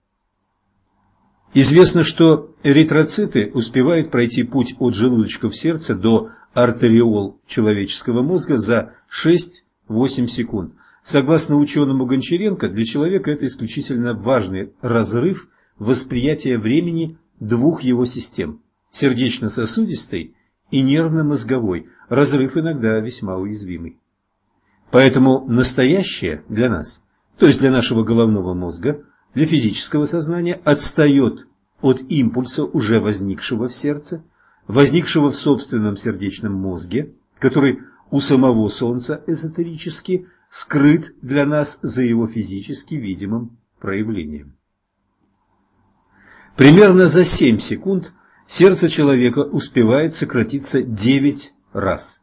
Известно, что эритроциты успевают пройти путь от желудочков сердца до артериол человеческого мозга за 6-8 секунд. Согласно ученому Гончаренко, для человека это исключительно важный разрыв восприятия времени двух его систем – сердечно-сосудистой и нервно-мозговой, разрыв иногда весьма уязвимый. Поэтому настоящее для нас, то есть для нашего головного мозга, для физического сознания, отстает от импульса, уже возникшего в сердце, возникшего в собственном сердечном мозге, который у самого Солнца эзотерически скрыт для нас за его физически видимым проявлением. Примерно за 7 секунд сердце человека успевает сократиться 9 раз.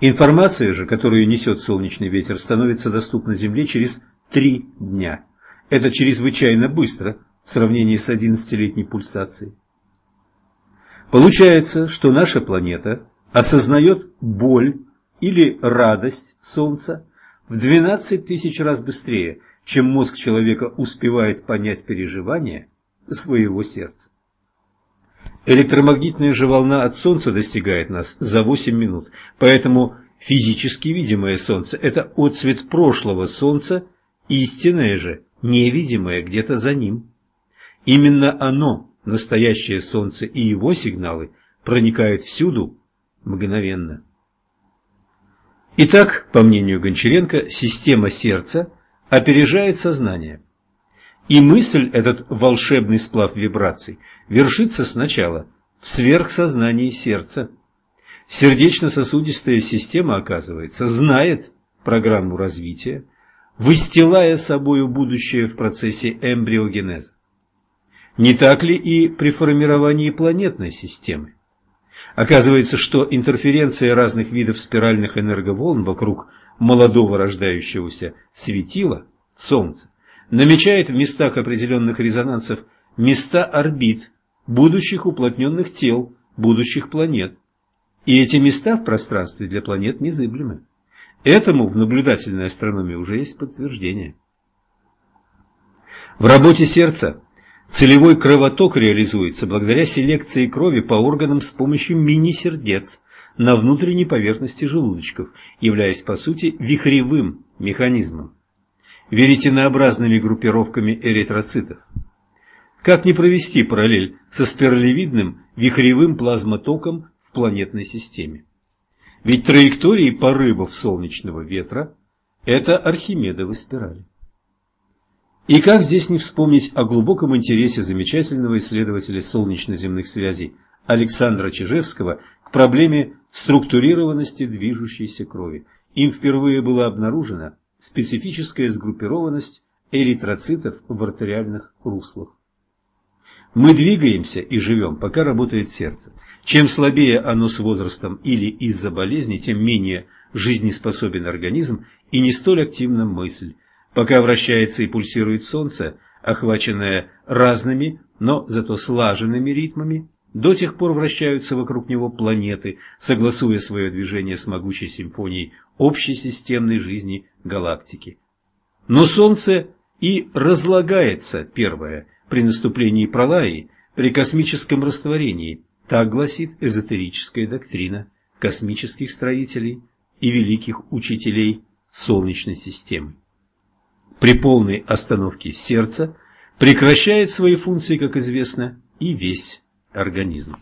Информация же, которую несет солнечный ветер, становится доступна Земле через три дня. Это чрезвычайно быстро в сравнении с 11-летней пульсацией. Получается, что наша планета осознает боль или радость Солнца в 12 тысяч раз быстрее, чем мозг человека успевает понять переживания своего сердца. Электромагнитная же волна от Солнца достигает нас за 8 минут, поэтому физически видимое Солнце – это отцвет прошлого Солнца, истинное же, невидимое где-то за ним. Именно оно, настоящее Солнце и его сигналы, проникают всюду мгновенно. Итак, по мнению Гончаренко, система сердца опережает сознание. И мысль, этот волшебный сплав вибраций, вершится сначала в сверхсознании сердца. Сердечно-сосудистая система, оказывается, знает программу развития, выстилая собою будущее в процессе эмбриогенеза. Не так ли и при формировании планетной системы? Оказывается, что интерференция разных видов спиральных энерговолн вокруг молодого рождающегося светила, Солнца, намечает в местах определенных резонансов места орбит, будущих уплотненных тел, будущих планет. И эти места в пространстве для планет незыблемы. Этому в наблюдательной астрономии уже есть подтверждение. В работе сердца целевой кровоток реализуется благодаря селекции крови по органам с помощью мини-сердец на внутренней поверхности желудочков, являясь по сути вихревым механизмом, веретенообразными группировками эритроцитов. Как не провести параллель со спиралевидным вихревым плазмотоком в планетной системе? Ведь траектории порывов солнечного ветра – это Архимедовы спирали. И как здесь не вспомнить о глубоком интересе замечательного исследователя солнечно-земных связей Александра Чижевского к проблеме структурированности движущейся крови. Им впервые была обнаружена специфическая сгруппированность эритроцитов в артериальных руслах. Мы двигаемся и живем, пока работает сердце. Чем слабее оно с возрастом или из-за болезни, тем менее жизнеспособен организм и не столь активна мысль. Пока вращается и пульсирует солнце, охваченное разными, но зато слаженными ритмами, до тех пор вращаются вокруг него планеты, согласуя свое движение с могучей симфонией общей системной жизни галактики. Но Солнце и разлагается, первое, при наступлении пролаи, при космическом растворении, так гласит эзотерическая доктрина космических строителей и великих учителей Солнечной системы. При полной остановке сердца прекращает свои функции, как известно, и весь организм.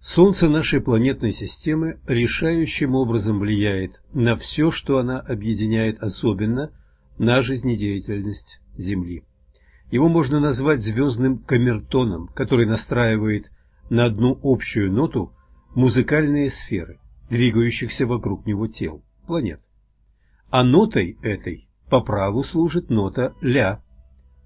Солнце нашей планетной системы решающим образом влияет на все, что она объединяет, особенно на жизнедеятельность Земли. Его можно назвать звездным камертоном, который настраивает на одну общую ноту музыкальные сферы, двигающихся вокруг него тел, планет. А нотой этой по праву служит нота ля,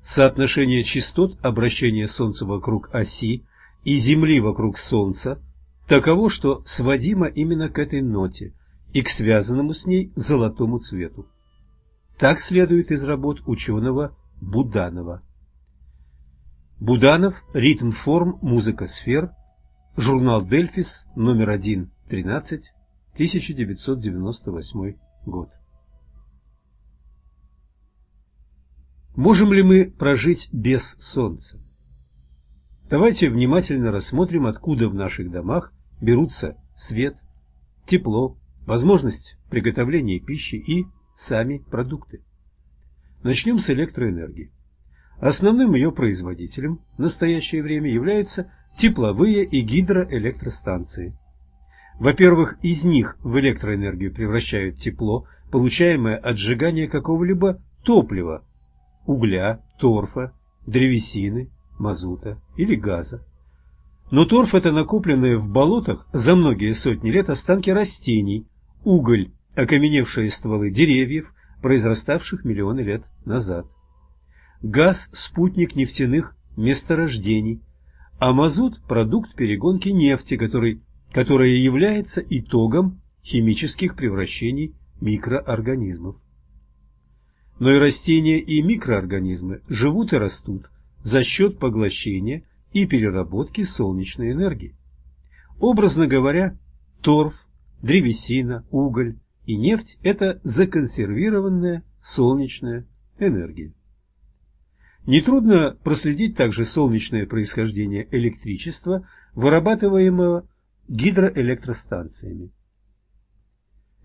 Соотношение частот обращения Солнца вокруг оси и Земли вокруг Солнца таково, что сводимо именно к этой ноте и к связанному с ней золотому цвету. Так следует из работ ученого Буданова. Буданов, ритм форм, музыка сфер, журнал Дельфис, номер 1, 13, 1998 год. Можем ли мы прожить без солнца? Давайте внимательно рассмотрим, откуда в наших домах берутся свет, тепло, возможность приготовления пищи и сами продукты. Начнем с электроэнергии. Основным ее производителем в настоящее время являются тепловые и гидроэлектростанции. Во-первых, из них в электроэнергию превращают тепло, получаемое от сжигания какого-либо топлива, угля, торфа, древесины, мазута или газа. Но торф – это накопленные в болотах за многие сотни лет останки растений, уголь – окаменевшие стволы деревьев, произраставших миллионы лет назад. Газ – спутник нефтяных месторождений, а мазут – продукт перегонки нефти, который, которая является итогом химических превращений микроорганизмов но и растения и микроорганизмы живут и растут за счет поглощения и переработки солнечной энергии. Образно говоря, торф, древесина, уголь и нефть – это законсервированная солнечная энергия. Нетрудно проследить также солнечное происхождение электричества, вырабатываемого гидроэлектростанциями.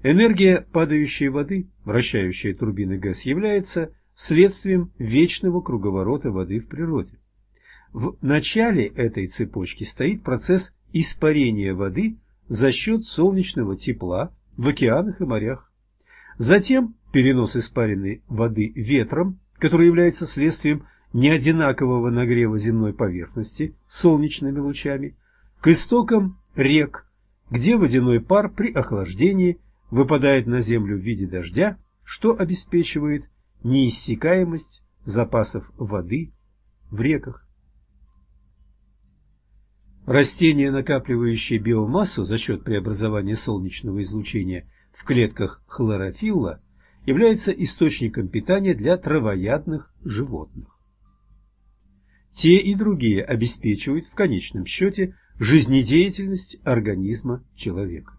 Энергия падающей воды, вращающая турбины ГЭС, является следствием вечного круговорота воды в природе. В начале этой цепочки стоит процесс испарения воды за счет солнечного тепла в океанах и морях. Затем перенос испаренной воды ветром, который является следствием неодинакового нагрева земной поверхности солнечными лучами, к истокам рек, где водяной пар при охлаждении выпадает на землю в виде дождя, что обеспечивает неиссякаемость запасов воды в реках. Растения, накапливающие биомассу за счет преобразования солнечного излучения в клетках хлорофилла, являются источником питания для травоядных животных. Те и другие обеспечивают в конечном счете жизнедеятельность организма человека.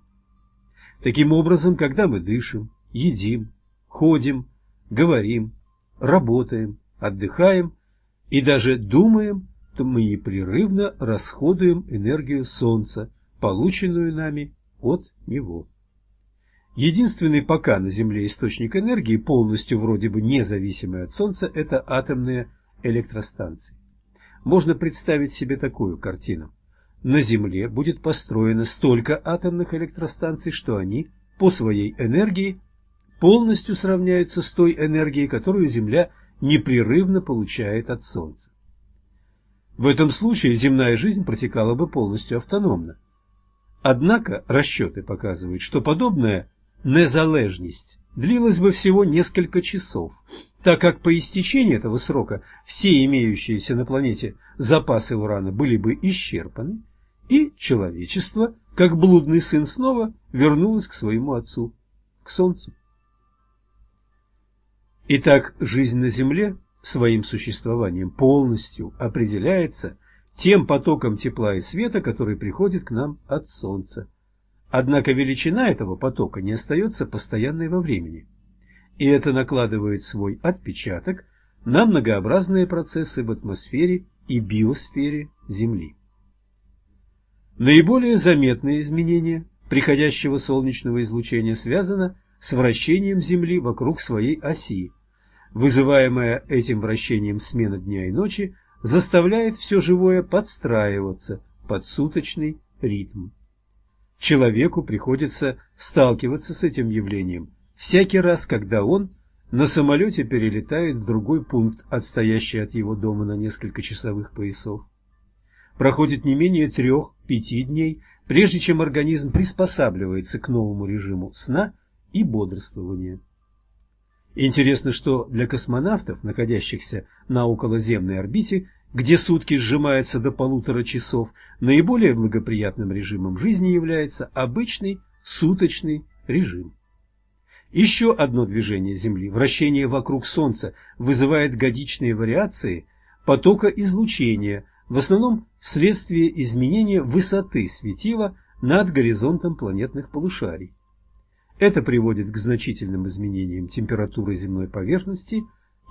Таким образом, когда мы дышим, едим, ходим, говорим, работаем, отдыхаем и даже думаем, то мы непрерывно расходуем энергию Солнца, полученную нами от него. Единственный пока на Земле источник энергии, полностью вроде бы независимый от Солнца, это атомные электростанции. Можно представить себе такую картину. На Земле будет построено столько атомных электростанций, что они по своей энергии полностью сравняются с той энергией, которую Земля непрерывно получает от Солнца. В этом случае земная жизнь протекала бы полностью автономно. Однако расчеты показывают, что подобная незалежность длилась бы всего несколько часов, так как по истечении этого срока все имеющиеся на планете запасы урана были бы исчерпаны, и человечество, как блудный сын, снова вернулось к своему отцу, к Солнцу. Итак, жизнь на Земле своим существованием полностью определяется тем потоком тепла и света, который приходит к нам от Солнца. Однако величина этого потока не остается постоянной во времени, и это накладывает свой отпечаток на многообразные процессы в атмосфере и биосфере Земли. Наиболее заметные изменения приходящего солнечного излучения связано с вращением Земли вокруг своей оси, вызываемая этим вращением смена дня и ночи, заставляет все живое подстраиваться под суточный ритм. Человеку приходится сталкиваться с этим явлением всякий раз, когда он на самолете перелетает в другой пункт, отстоящий от его дома на несколько часовых поясов. Проходит не менее трех-пяти дней, прежде чем организм приспосабливается к новому режиму сна и бодрствования. Интересно, что для космонавтов, находящихся на околоземной орбите, где сутки сжимаются до полутора часов, наиболее благоприятным режимом жизни является обычный суточный режим. Еще одно движение Земли, вращение вокруг Солнца, вызывает годичные вариации потока излучения, в основном вследствие изменения высоты светила над горизонтом планетных полушарий. Это приводит к значительным изменениям температуры земной поверхности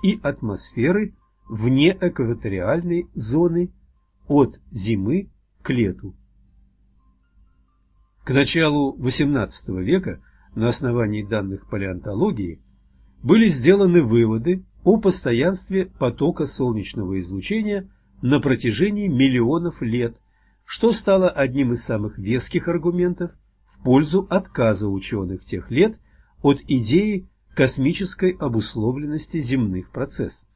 и атмосферы вне экваториальной зоны от зимы к лету. К началу XVIII века на основании данных палеонтологии были сделаны выводы о постоянстве потока солнечного излучения на протяжении миллионов лет, что стало одним из самых веских аргументов пользу отказа ученых тех лет от идеи космической обусловленности земных процессов.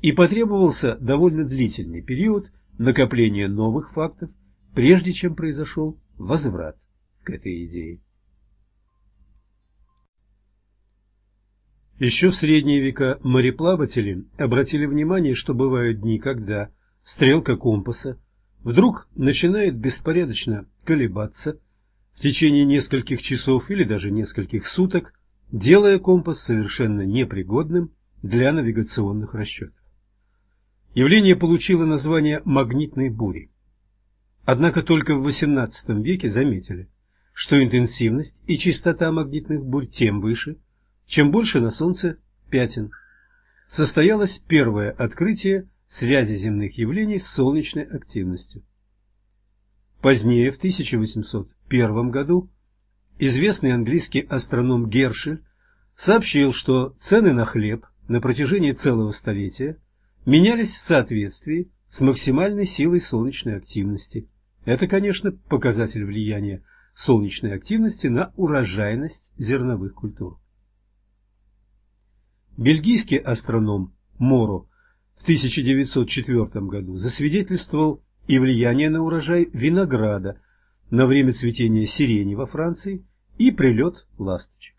И потребовался довольно длительный период накопления новых фактов, прежде чем произошел возврат к этой идее. Еще в средние века мореплаватели обратили внимание, что бывают дни, когда стрелка компаса вдруг начинает беспорядочно колебаться, в течение нескольких часов или даже нескольких суток, делая компас совершенно непригодным для навигационных расчетов. Явление получило название магнитной бури. Однако только в XVIII веке заметили, что интенсивность и частота магнитных бурь тем выше, чем больше на Солнце пятен. Состоялось первое открытие связи земных явлений с солнечной активностью. Позднее, в 1801 году, известный английский астроном Гершель сообщил, что цены на хлеб на протяжении целого столетия менялись в соответствии с максимальной силой солнечной активности. Это, конечно, показатель влияния солнечной активности на урожайность зерновых культур. Бельгийский астроном Моро в 1904 году засвидетельствовал и влияние на урожай винограда на время цветения сирени во Франции и прилет ласточек.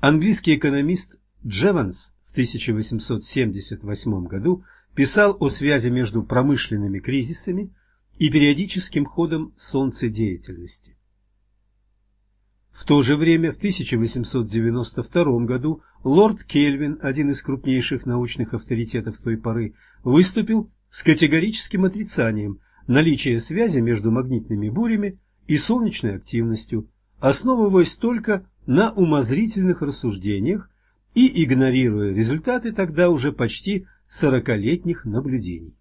Английский экономист Джеванс в 1878 году писал о связи между промышленными кризисами и периодическим ходом солнцедеятельности. В то же время в 1892 году лорд Кельвин, один из крупнейших научных авторитетов той поры, выступил с категорическим отрицанием наличия связи между магнитными бурями и солнечной активностью, основываясь только на умозрительных рассуждениях и игнорируя результаты тогда уже почти сорокалетних наблюдений.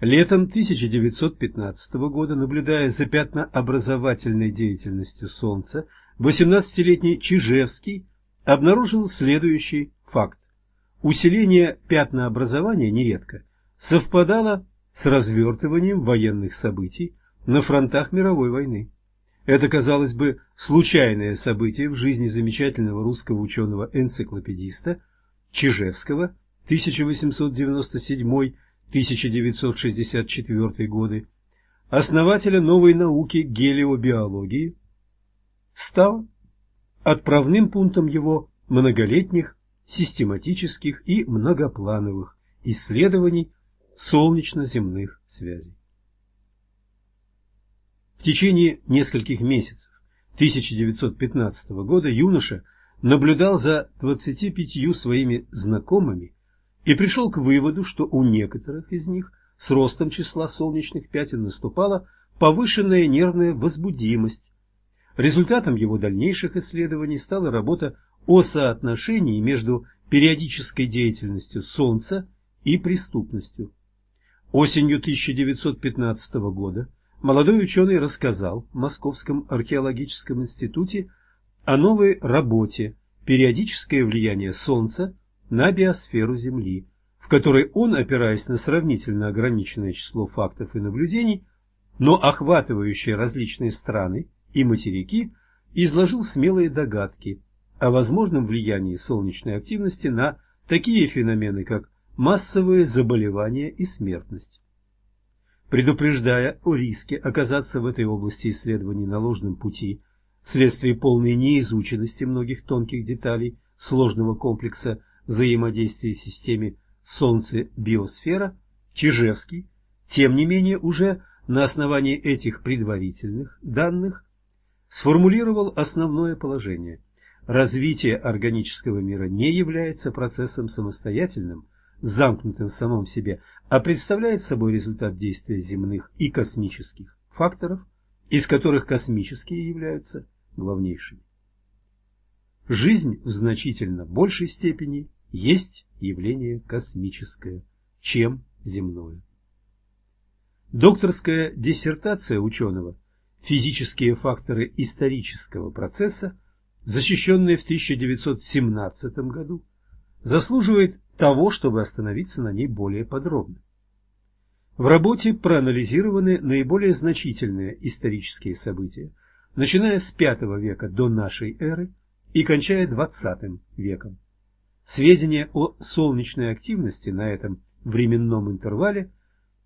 Летом 1915 года, наблюдая за пятнообразовательной деятельностью Солнца, 18-летний Чижевский обнаружил следующий факт. Усиление пятнообразования нередко совпадало с развертыванием военных событий на фронтах мировой войны. Это, казалось бы, случайное событие в жизни замечательного русского ученого-энциклопедиста Чижевского 1897 1964 годы, основателя новой науки гелиобиологии, стал отправным пунктом его многолетних систематических и многоплановых исследований солнечно-земных связей. В течение нескольких месяцев 1915 года юноша наблюдал за 25 своими знакомыми и пришел к выводу, что у некоторых из них с ростом числа солнечных пятен наступала повышенная нервная возбудимость. Результатом его дальнейших исследований стала работа о соотношении между периодической деятельностью Солнца и преступностью. Осенью 1915 года молодой ученый рассказал в Московском археологическом институте о новой работе «Периодическое влияние Солнца на биосферу Земли, в которой он, опираясь на сравнительно ограниченное число фактов и наблюдений, но охватывающие различные страны и материки, изложил смелые догадки о возможном влиянии солнечной активности на такие феномены, как массовые заболевания и смертность. Предупреждая о риске оказаться в этой области исследований на ложном пути вследствие полной неизученности многих тонких деталей сложного комплекса взаимодействия в системе Солнце-биосфера, Чижевский, тем не менее уже на основании этих предварительных данных сформулировал основное положение. Развитие органического мира не является процессом самостоятельным, замкнутым в самом себе, а представляет собой результат действия земных и космических факторов, из которых космические являются главнейшими. Жизнь в значительно большей степени есть явление космическое, чем земное. Докторская диссертация ученого «Физические факторы исторического процесса», защищенная в 1917 году, заслуживает того, чтобы остановиться на ней более подробно. В работе проанализированы наиболее значительные исторические события, начиная с V века до нашей эры и кончая XX веком. Сведения о солнечной активности на этом временном интервале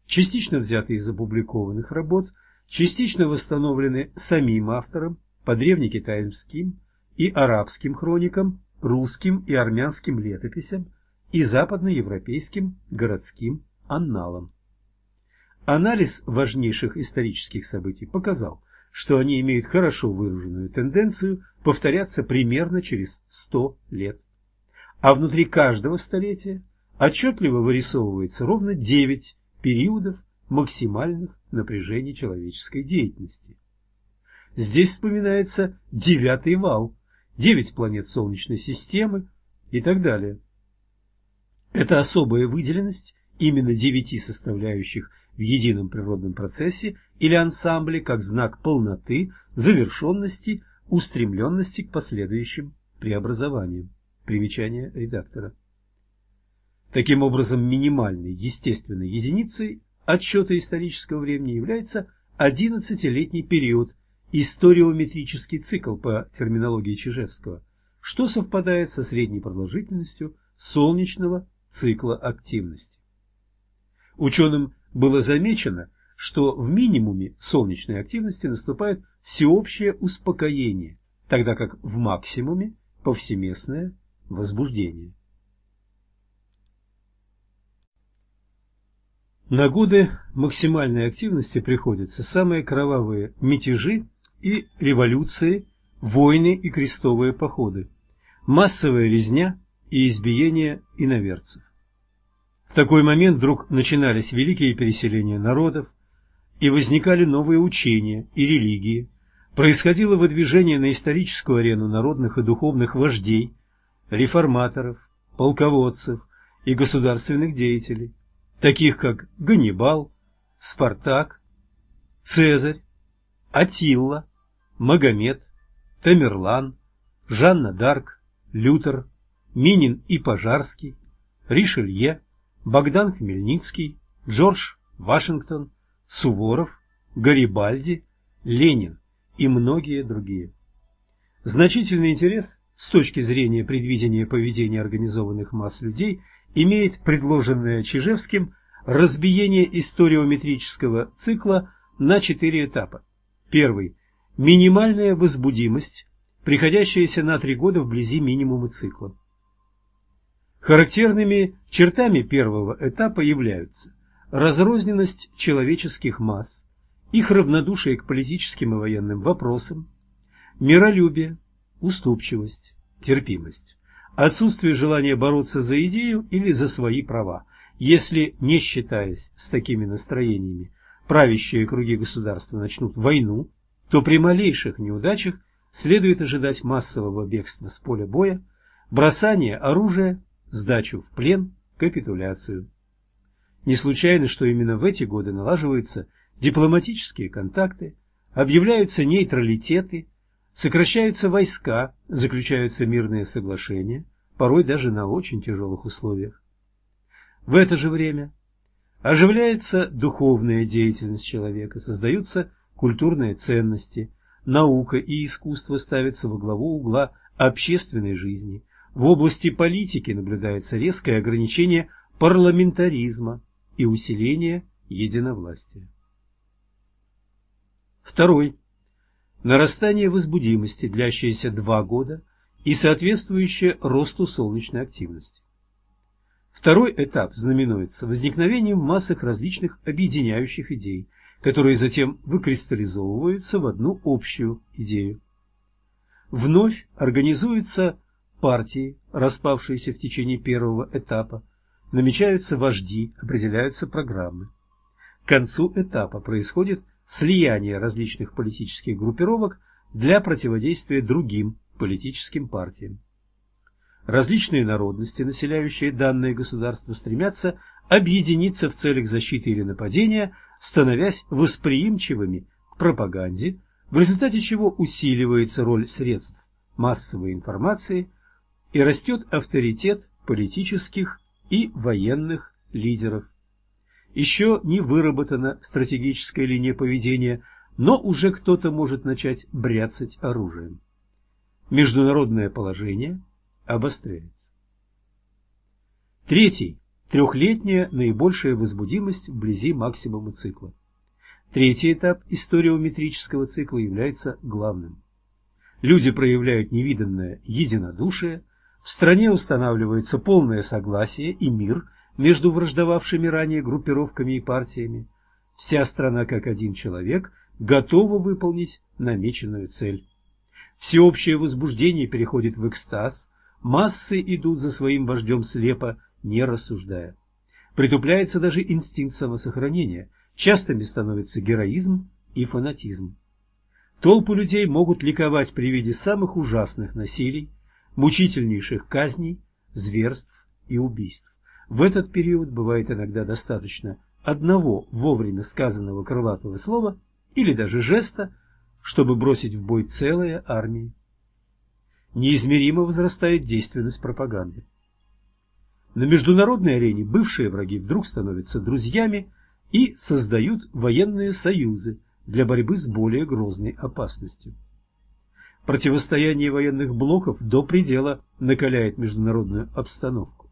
частично взяты из опубликованных работ, частично восстановлены самим автором по древнекитайским и арабским хроникам, русским и армянским летописям и западноевропейским городским анналам. Анализ важнейших исторических событий показал, что они имеют хорошо выраженную тенденцию повторяться примерно через 100 лет а внутри каждого столетия отчетливо вырисовывается ровно 9 периодов максимальных напряжений человеческой деятельности. Здесь вспоминается девятый вал, девять планет Солнечной системы и так далее. Это особая выделенность именно девяти составляющих в едином природном процессе или ансамбле как знак полноты, завершенности, устремленности к последующим преобразованиям. Примечание редактора. Таким образом, минимальной естественной единицей отсчета исторического времени является 11-летний период, историометрический цикл по терминологии Чижевского, что совпадает со средней продолжительностью солнечного цикла активности. Ученым было замечено, что в минимуме солнечной активности наступает всеобщее успокоение, тогда как в максимуме повсеместное возбуждение. На годы максимальной активности приходятся самые кровавые мятежи и революции, войны и крестовые походы, массовая резня и избиение иноверцев. В такой момент вдруг начинались великие переселения народов, и возникали новые учения и религии, происходило выдвижение на историческую арену народных и духовных вождей, реформаторов, полководцев и государственных деятелей, таких как Ганнибал, Спартак, Цезарь, Атилла, Магомед, Тамерлан, Жанна Дарк, Лютер, Минин и Пожарский, Ришелье, Богдан Хмельницкий, Джордж Вашингтон, Суворов, Гарибальди, Ленин и многие другие. Значительный интерес с точки зрения предвидения поведения организованных масс людей имеет предложенное Чижевским разбиение историометрического цикла на четыре этапа. Первый – минимальная возбудимость, приходящаяся на три года вблизи минимума цикла. Характерными чертами первого этапа являются разрозненность человеческих масс, их равнодушие к политическим и военным вопросам, миролюбие, уступчивость, терпимость, отсутствие желания бороться за идею или за свои права. Если, не считаясь с такими настроениями, правящие круги государства начнут войну, то при малейших неудачах следует ожидать массового бегства с поля боя, бросания оружия, сдачу в плен, капитуляцию. Не случайно, что именно в эти годы налаживаются дипломатические контакты, объявляются нейтралитеты, сокращаются войска, заключаются мирные соглашения, порой даже на очень тяжелых условиях. В это же время оживляется духовная деятельность человека, создаются культурные ценности, наука и искусство ставятся во главу угла общественной жизни. В области политики наблюдается резкое ограничение парламентаризма, и усиление единовластия. Второй. Нарастание возбудимости, длящееся два года и соответствующее росту солнечной активности. Второй этап знаменуется возникновением массах различных объединяющих идей, которые затем выкристаллизовываются в одну общую идею. Вновь организуются партии, распавшиеся в течение первого этапа, намечаются вожди, определяются программы. К концу этапа происходит слияние различных политических группировок для противодействия другим политическим партиям. Различные народности, населяющие данное государство, стремятся объединиться в целях защиты или нападения, становясь восприимчивыми к пропаганде, в результате чего усиливается роль средств массовой информации и растет авторитет политических и военных лидеров. Еще не выработана стратегическая линия поведения, но уже кто-то может начать бряцать оружием. Международное положение обостряется. Третий. Трехлетняя наибольшая возбудимость вблизи максимума цикла. Третий этап историометрического цикла является главным. Люди проявляют невиданное единодушие – в стране устанавливается полное согласие и мир между враждовавшими ранее группировками и партиями. Вся страна, как один человек, готова выполнить намеченную цель. Всеобщее возбуждение переходит в экстаз, массы идут за своим вождем слепо, не рассуждая. Притупляется даже инстинкт самосохранения, частыми становится героизм и фанатизм. Толпы людей могут ликовать при виде самых ужасных насилий, мучительнейших казней, зверств и убийств. В этот период бывает иногда достаточно одного вовремя сказанного крылатого слова или даже жеста, чтобы бросить в бой целые армии. Неизмеримо возрастает действенность пропаганды. На международной арене бывшие враги вдруг становятся друзьями и создают военные союзы для борьбы с более грозной опасностью. Противостояние военных блоков до предела накаляет международную обстановку.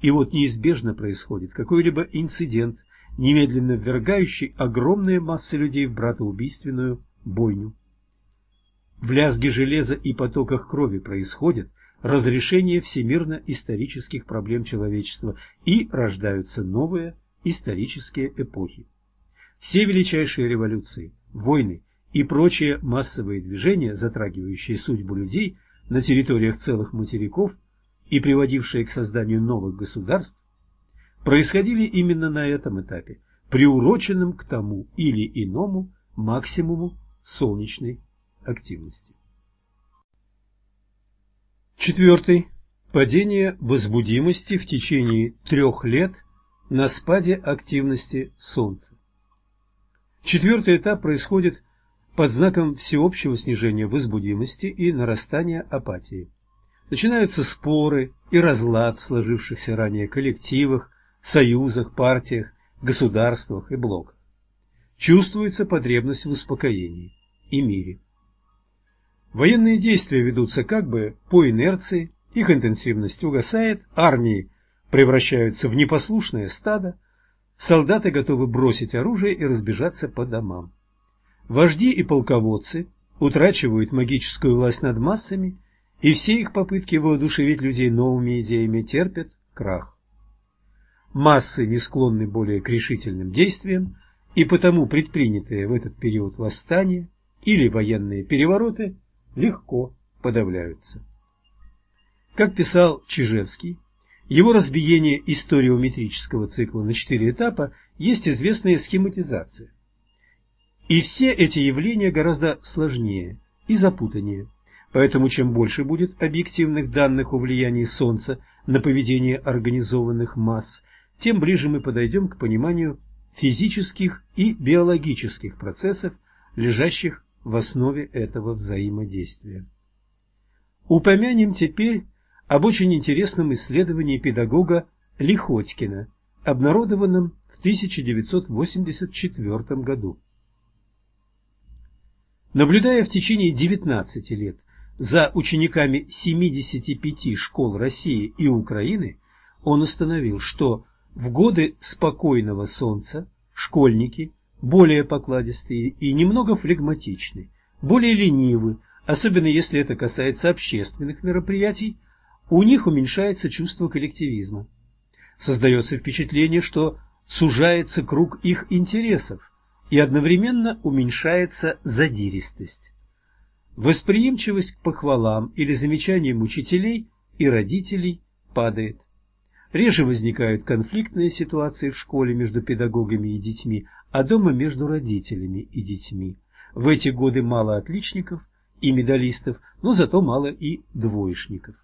И вот неизбежно происходит какой-либо инцидент, немедленно ввергающий огромные массы людей в братоубийственную бойню. В лязге железа и потоках крови происходит разрешение всемирно-исторических проблем человечества и рождаются новые исторические эпохи. Все величайшие революции, войны и прочие массовые движения, затрагивающие судьбу людей на территориях целых материков и приводившие к созданию новых государств, происходили именно на этом этапе, приуроченном к тому или иному максимуму солнечной активности. Четвертый. Падение возбудимости в течение трех лет на спаде активности Солнца. Четвертый этап происходит под знаком всеобщего снижения возбудимости и нарастания апатии. Начинаются споры и разлад в сложившихся ранее коллективах, союзах, партиях, государствах и блоках. Чувствуется потребность в успокоении и мире. Военные действия ведутся как бы по инерции, их интенсивность угасает, армии превращаются в непослушное стадо, солдаты готовы бросить оружие и разбежаться по домам. Вожди и полководцы утрачивают магическую власть над массами, и все их попытки воодушевить людей новыми идеями терпят крах. Массы не склонны более к решительным действиям, и потому предпринятые в этот период восстания или военные перевороты легко подавляются. Как писал Чижевский, его разбиение историометрического цикла на четыре этапа есть известная схематизация. И все эти явления гораздо сложнее и запутаннее. Поэтому чем больше будет объективных данных о влиянии Солнца на поведение организованных масс, тем ближе мы подойдем к пониманию физических и биологических процессов, лежащих в основе этого взаимодействия. Упомянем теперь об очень интересном исследовании педагога Лихотькина, обнародованном в 1984 году. Наблюдая в течение 19 лет за учениками 75 школ России и Украины, он установил, что в годы спокойного солнца школьники более покладистые и немного флегматичны, более ленивы, особенно если это касается общественных мероприятий, у них уменьшается чувство коллективизма. Создается впечатление, что сужается круг их интересов и одновременно уменьшается задиристость. Восприимчивость к похвалам или замечаниям учителей и родителей падает. Реже возникают конфликтные ситуации в школе между педагогами и детьми, а дома между родителями и детьми. В эти годы мало отличников и медалистов, но зато мало и двоечников.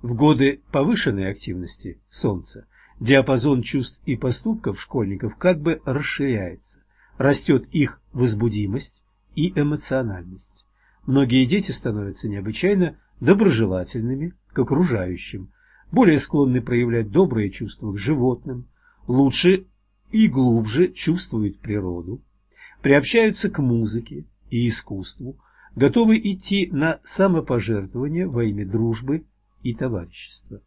В годы повышенной активности Солнца диапазон чувств и поступков школьников как бы расширяется, растет их возбудимость и эмоциональность. Многие дети становятся необычайно доброжелательными к окружающим, более склонны проявлять добрые чувства к животным, лучше и глубже чувствуют природу, приобщаются к музыке и искусству, готовы идти на самопожертвование во имя дружбы и товарищества.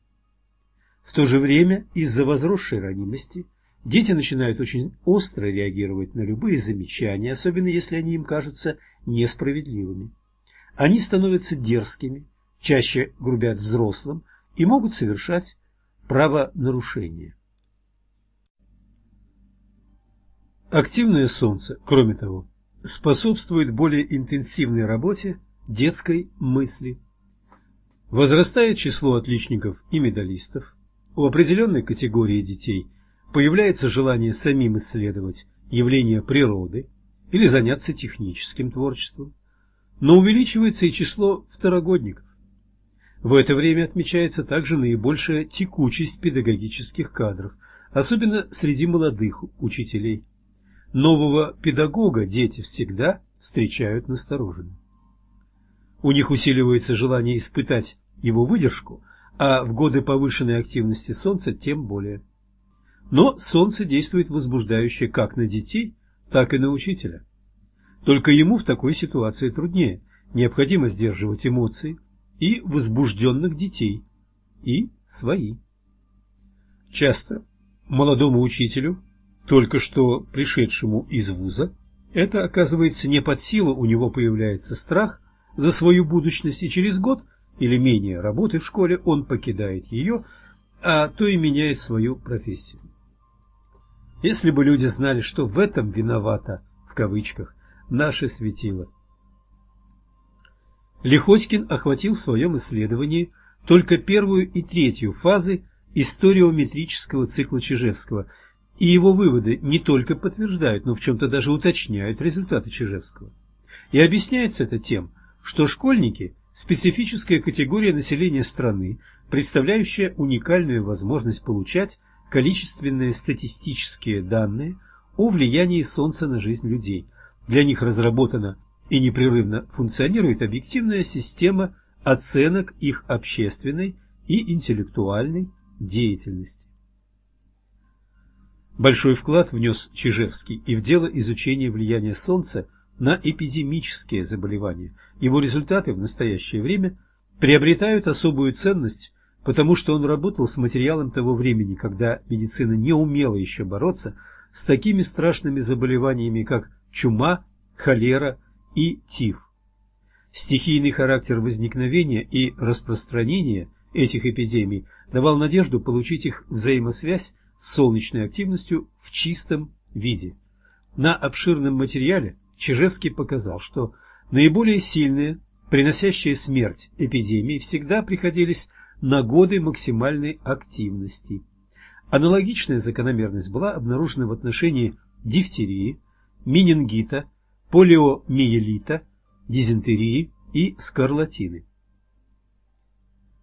В то же время из-за возросшей ранимости дети начинают очень остро реагировать на любые замечания, особенно если они им кажутся несправедливыми. Они становятся дерзкими, чаще грубят взрослым и могут совершать правонарушения. Активное солнце, кроме того, способствует более интенсивной работе детской мысли Возрастает число отличников и медалистов. У определенной категории детей появляется желание самим исследовать явления природы или заняться техническим творчеством. Но увеличивается и число второгодников. В это время отмечается также наибольшая текучесть педагогических кадров, особенно среди молодых учителей. Нового педагога дети всегда встречают настороженно. У них усиливается желание испытать его выдержку, а в годы повышенной активности Солнца тем более. Но Солнце действует возбуждающе как на детей, так и на учителя. Только ему в такой ситуации труднее. Необходимо сдерживать эмоции и возбужденных детей, и свои. Часто молодому учителю, только что пришедшему из вуза, это оказывается не под силу, у него появляется страх за свою будущность, и через год – или менее работы в школе, он покидает ее, а то и меняет свою профессию. Если бы люди знали, что в этом виновата, в кавычках, наше светило. Лихотькин охватил в своем исследовании только первую и третью фазы историометрического цикла Чижевского, и его выводы не только подтверждают, но в чем-то даже уточняют результаты Чижевского. И объясняется это тем, что школьники – специфическая категория населения страны, представляющая уникальную возможность получать количественные статистические данные о влиянии Солнца на жизнь людей. Для них разработана и непрерывно функционирует объективная система оценок их общественной и интеллектуальной деятельности. Большой вклад внес Чижевский и в дело изучения влияния Солнца на эпидемические заболевания. Его результаты в настоящее время приобретают особую ценность, потому что он работал с материалом того времени, когда медицина не умела еще бороться с такими страшными заболеваниями, как чума, холера и тиф. Стихийный характер возникновения и распространения этих эпидемий давал надежду получить их взаимосвязь с солнечной активностью в чистом виде. На обширном материале Чижевский показал, что наиболее сильные, приносящие смерть эпидемии, всегда приходились на годы максимальной активности. Аналогичная закономерность была обнаружена в отношении дифтерии, менингита, полиомиелита, дизентерии и скарлатины.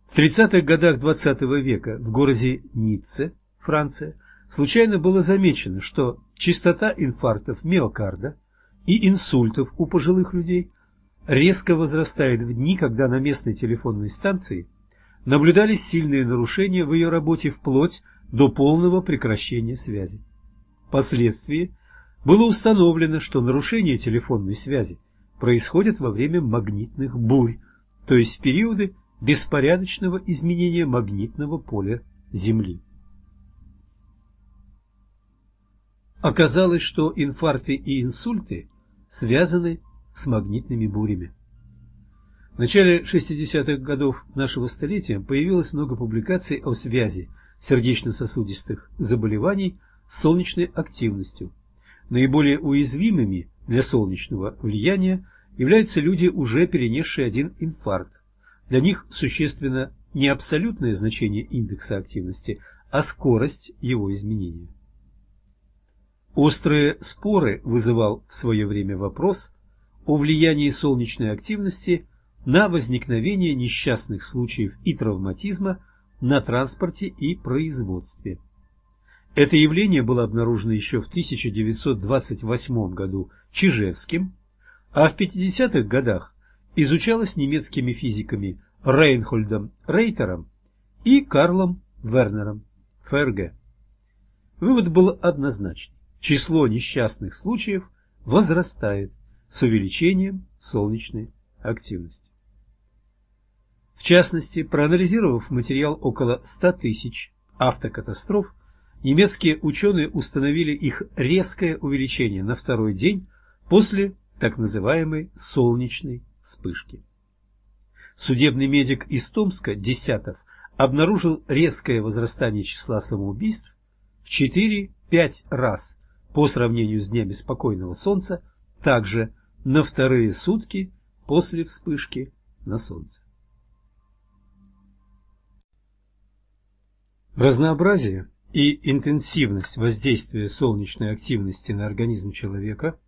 В 30-х годах XX -го века в городе Ницце, Франция, случайно было замечено, что частота инфарктов миокарда и инсультов у пожилых людей резко возрастает в дни, когда на местной телефонной станции наблюдались сильные нарушения в ее работе вплоть до полного прекращения связи. Впоследствии было установлено, что нарушение телефонной связи происходит во время магнитных бурь, то есть в периоды беспорядочного изменения магнитного поля Земли. Оказалось, что инфаркты и инсульты связаны с магнитными бурями. В начале 60-х годов нашего столетия появилось много публикаций о связи сердечно-сосудистых заболеваний с солнечной активностью. Наиболее уязвимыми для солнечного влияния являются люди, уже перенесшие один инфаркт. Для них существенно не абсолютное значение индекса активности, а скорость его изменения. Острые споры вызывал в свое время вопрос о влиянии солнечной активности на возникновение несчастных случаев и травматизма на транспорте и производстве. Это явление было обнаружено еще в 1928 году Чижевским, а в 50-х годах изучалось немецкими физиками Рейнхольдом Рейтером и Карлом Вернером ФРГ. Вывод был однозначный число несчастных случаев возрастает с увеличением солнечной активности. В частности, проанализировав материал около 100 тысяч автокатастроф, немецкие ученые установили их резкое увеличение на второй день после так называемой солнечной вспышки. Судебный медик из Томска Десятов обнаружил резкое возрастание числа самоубийств в 4-5 раз по сравнению с днями спокойного солнца, также на вторые сутки после вспышки на солнце. Разнообразие и интенсивность воздействия солнечной активности на организм человека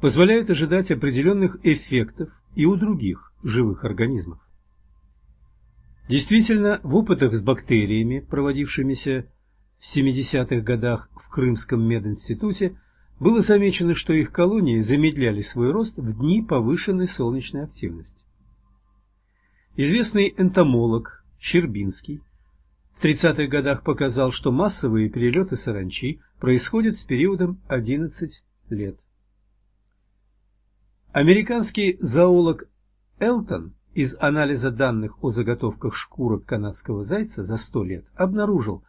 позволяют ожидать определенных эффектов и у других живых организмов. Действительно, в опытах с бактериями, проводившимися в 70-х годах в Крымском мединституте было замечено, что их колонии замедляли свой рост в дни повышенной солнечной активности. Известный энтомолог Щербинский в 30-х годах показал, что массовые перелеты саранчи происходят с периодом 11 лет. Американский зоолог Элтон из анализа данных о заготовках шкурок канадского зайца за 100 лет обнаружил,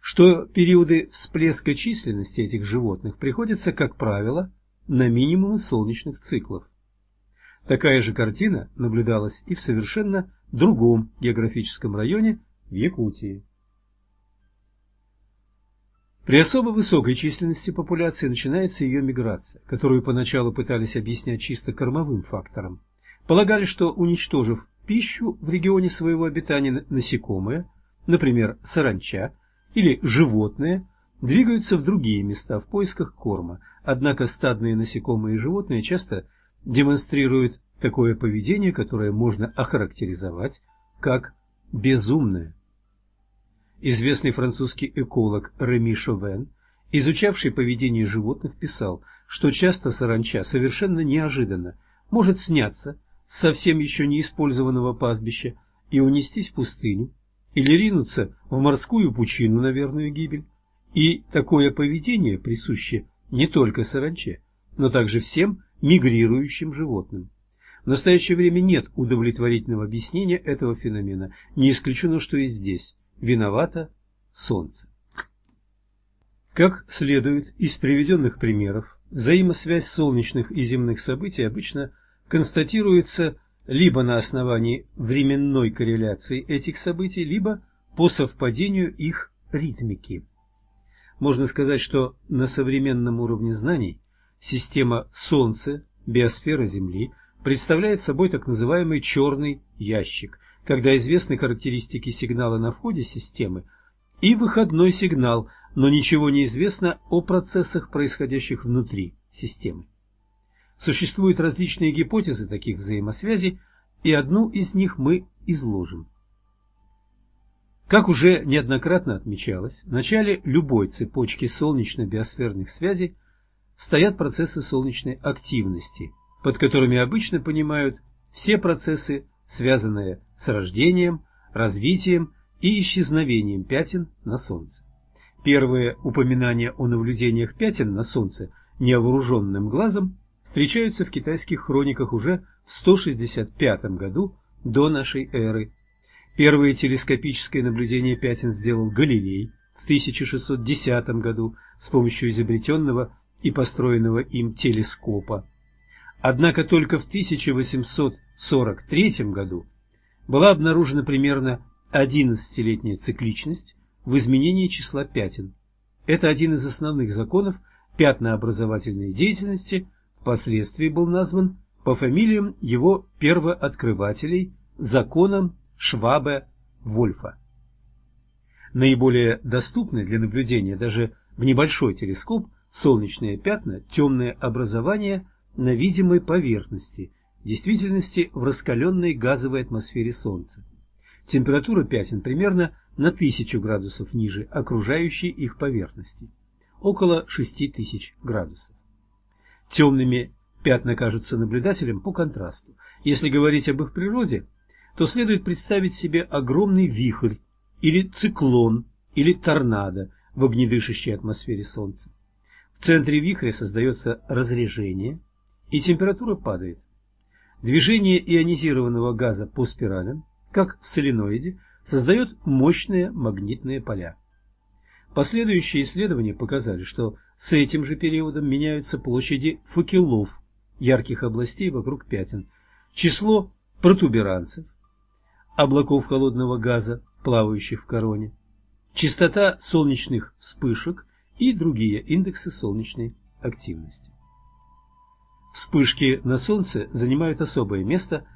что периоды всплеска численности этих животных приходятся, как правило, на минимум солнечных циклов. Такая же картина наблюдалась и в совершенно другом географическом районе в Якутии. При особо высокой численности популяции начинается ее миграция, которую поначалу пытались объяснять чисто кормовым фактором. Полагали, что уничтожив пищу в регионе своего обитания насекомые, например, саранча, или животные, двигаются в другие места в поисках корма, однако стадные насекомые и животные часто демонстрируют такое поведение, которое можно охарактеризовать как безумное. Известный французский эколог Реми Шовен, изучавший поведение животных, писал, что часто саранча совершенно неожиданно может сняться с совсем еще не использованного пастбища и унестись в пустыню, или ринуться в морскую пучину на верную гибель. И такое поведение присуще не только саранче, но также всем мигрирующим животным. В настоящее время нет удовлетворительного объяснения этого феномена. Не исключено, что и здесь виновато Солнце. Как следует из приведенных примеров, взаимосвязь солнечных и земных событий обычно констатируется либо на основании временной корреляции этих событий, либо по совпадению их ритмики. Можно сказать, что на современном уровне знаний система Солнца, биосфера Земли представляет собой так называемый черный ящик, когда известны характеристики сигнала на входе системы и выходной сигнал, но ничего не известно о процессах, происходящих внутри системы. Существуют различные гипотезы таких взаимосвязей, и одну из них мы изложим. Как уже неоднократно отмечалось, в начале любой цепочки солнечно-биосферных связей стоят процессы солнечной активности, под которыми обычно понимают все процессы, связанные с рождением, развитием и исчезновением пятен на Солнце. Первые упоминания о наблюдениях пятен на Солнце невооруженным глазом встречаются в китайских хрониках уже в 165 году до нашей эры. Первое телескопическое наблюдение пятен сделал Галилей в 1610 году с помощью изобретенного и построенного им телескопа. Однако только в 1843 году была обнаружена примерно 11-летняя цикличность в изменении числа пятен. Это один из основных законов пятнообразовательной деятельности впоследствии был назван по фамилиям его первооткрывателей законом Швабе-Вольфа. Наиболее доступны для наблюдения даже в небольшой телескоп солнечные пятна, темные образования на видимой поверхности, в действительности в раскаленной газовой атмосфере Солнца. Температура пятен примерно на 1000 градусов ниже окружающей их поверхности, около 6000 градусов. Темными пятна кажутся наблюдателям по контрасту. Если говорить об их природе, то следует представить себе огромный вихрь или циклон или торнадо в огнедышащей атмосфере Солнца. В центре вихря создается разрежение, и температура падает. Движение ионизированного газа по спиралям, как в соленоиде, создает мощные магнитные поля. Последующие исследования показали, что с этим же периодом меняются площади факелов ярких областей вокруг пятен, число протуберанцев, облаков холодного газа, плавающих в короне, частота солнечных вспышек и другие индексы солнечной активности. Вспышки на Солнце занимают особое место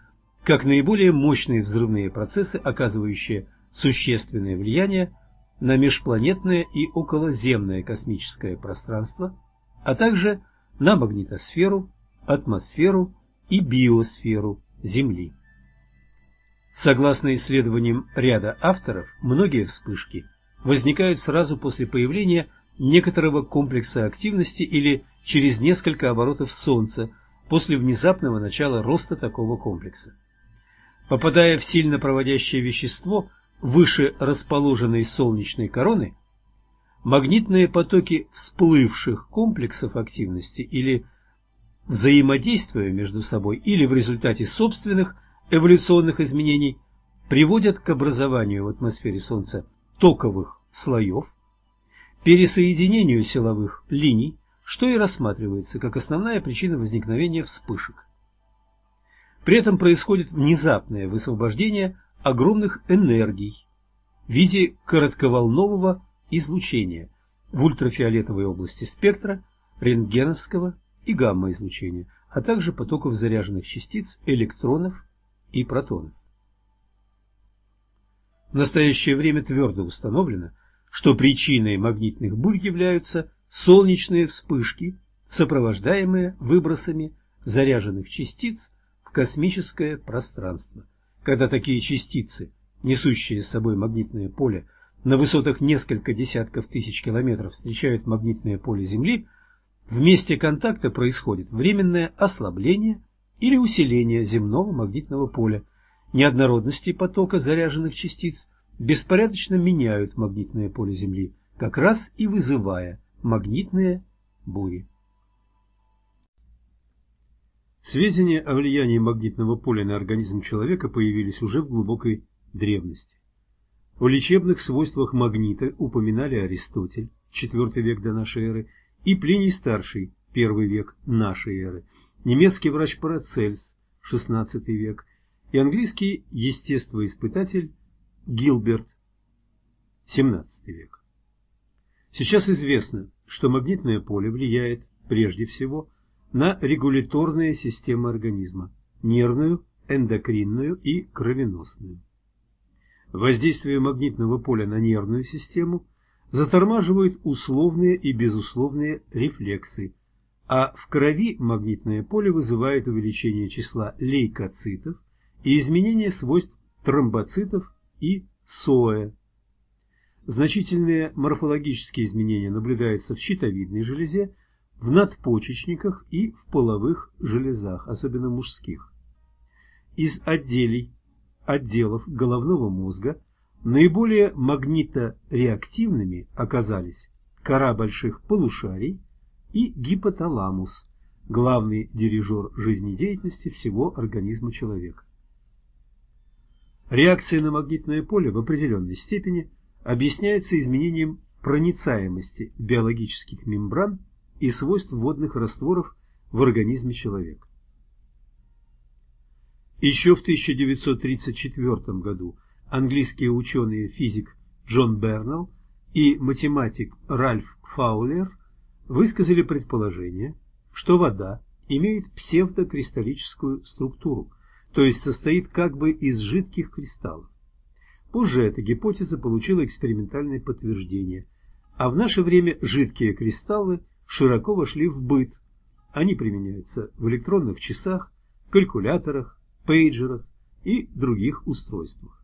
как наиболее мощные взрывные процессы, оказывающие существенное влияние на межпланетное и околоземное космическое пространство, а также на магнитосферу, атмосферу и биосферу Земли. Согласно исследованиям ряда авторов, многие вспышки возникают сразу после появления некоторого комплекса активности или через несколько оборотов Солнца после внезапного начала роста такого комплекса. Попадая в сильно проводящее вещество, выше расположенной солнечной короны, магнитные потоки всплывших комплексов активности или взаимодействуя между собой или в результате собственных эволюционных изменений приводят к образованию в атмосфере Солнца токовых слоев, пересоединению силовых линий, что и рассматривается как основная причина возникновения вспышек. При этом происходит внезапное высвобождение огромных энергий в виде коротковолнового излучения, в ультрафиолетовой области спектра, рентгеновского и гамма-излучения, а также потоков заряженных частиц, электронов и протонов. В настоящее время твердо установлено, что причиной магнитных бурь являются солнечные вспышки, сопровождаемые выбросами заряженных частиц в космическое пространство. Когда такие частицы, несущие с собой магнитное поле, на высотах несколько десятков тысяч километров встречают магнитное поле Земли, в месте контакта происходит временное ослабление или усиление земного магнитного поля, неоднородности потока заряженных частиц беспорядочно меняют магнитное поле Земли, как раз и вызывая магнитные бури. Сведения о влиянии магнитного поля на организм человека появились уже в глубокой древности. О лечебных свойствах магнита упоминали Аристотель, IV век до нашей эры, и Плиний Старший, I век нашей эры, немецкий врач Парацельс, XVI век, и английский естествоиспытатель Гилберт, XVII век. Сейчас известно, что магнитное поле влияет прежде всего на регуляторные системы организма – нервную, эндокринную и кровеносную. Воздействие магнитного поля на нервную систему затормаживает условные и безусловные рефлексы, а в крови магнитное поле вызывает увеличение числа лейкоцитов, и изменение свойств тромбоцитов и СОЭ. Значительные морфологические изменения наблюдаются в щитовидной железе, в надпочечниках и в половых железах, особенно мужских. Из отделей, отделов головного мозга наиболее магнитореактивными оказались кора больших полушарий и гипоталамус, главный дирижер жизнедеятельности всего организма человека. Реакция на магнитное поле в определенной степени объясняется изменением проницаемости биологических мембран и свойств водных растворов в организме человека. Еще в 1934 году английские ученые физик Джон Бернелл и математик Ральф Фаулер высказали предположение, что вода имеет псевдокристаллическую структуру, то есть состоит как бы из жидких кристаллов. Позже эта гипотеза получила экспериментальное подтверждение, а в наше время жидкие кристаллы широко вошли в быт. Они применяются в электронных часах, калькуляторах, пейджерах и других устройствах.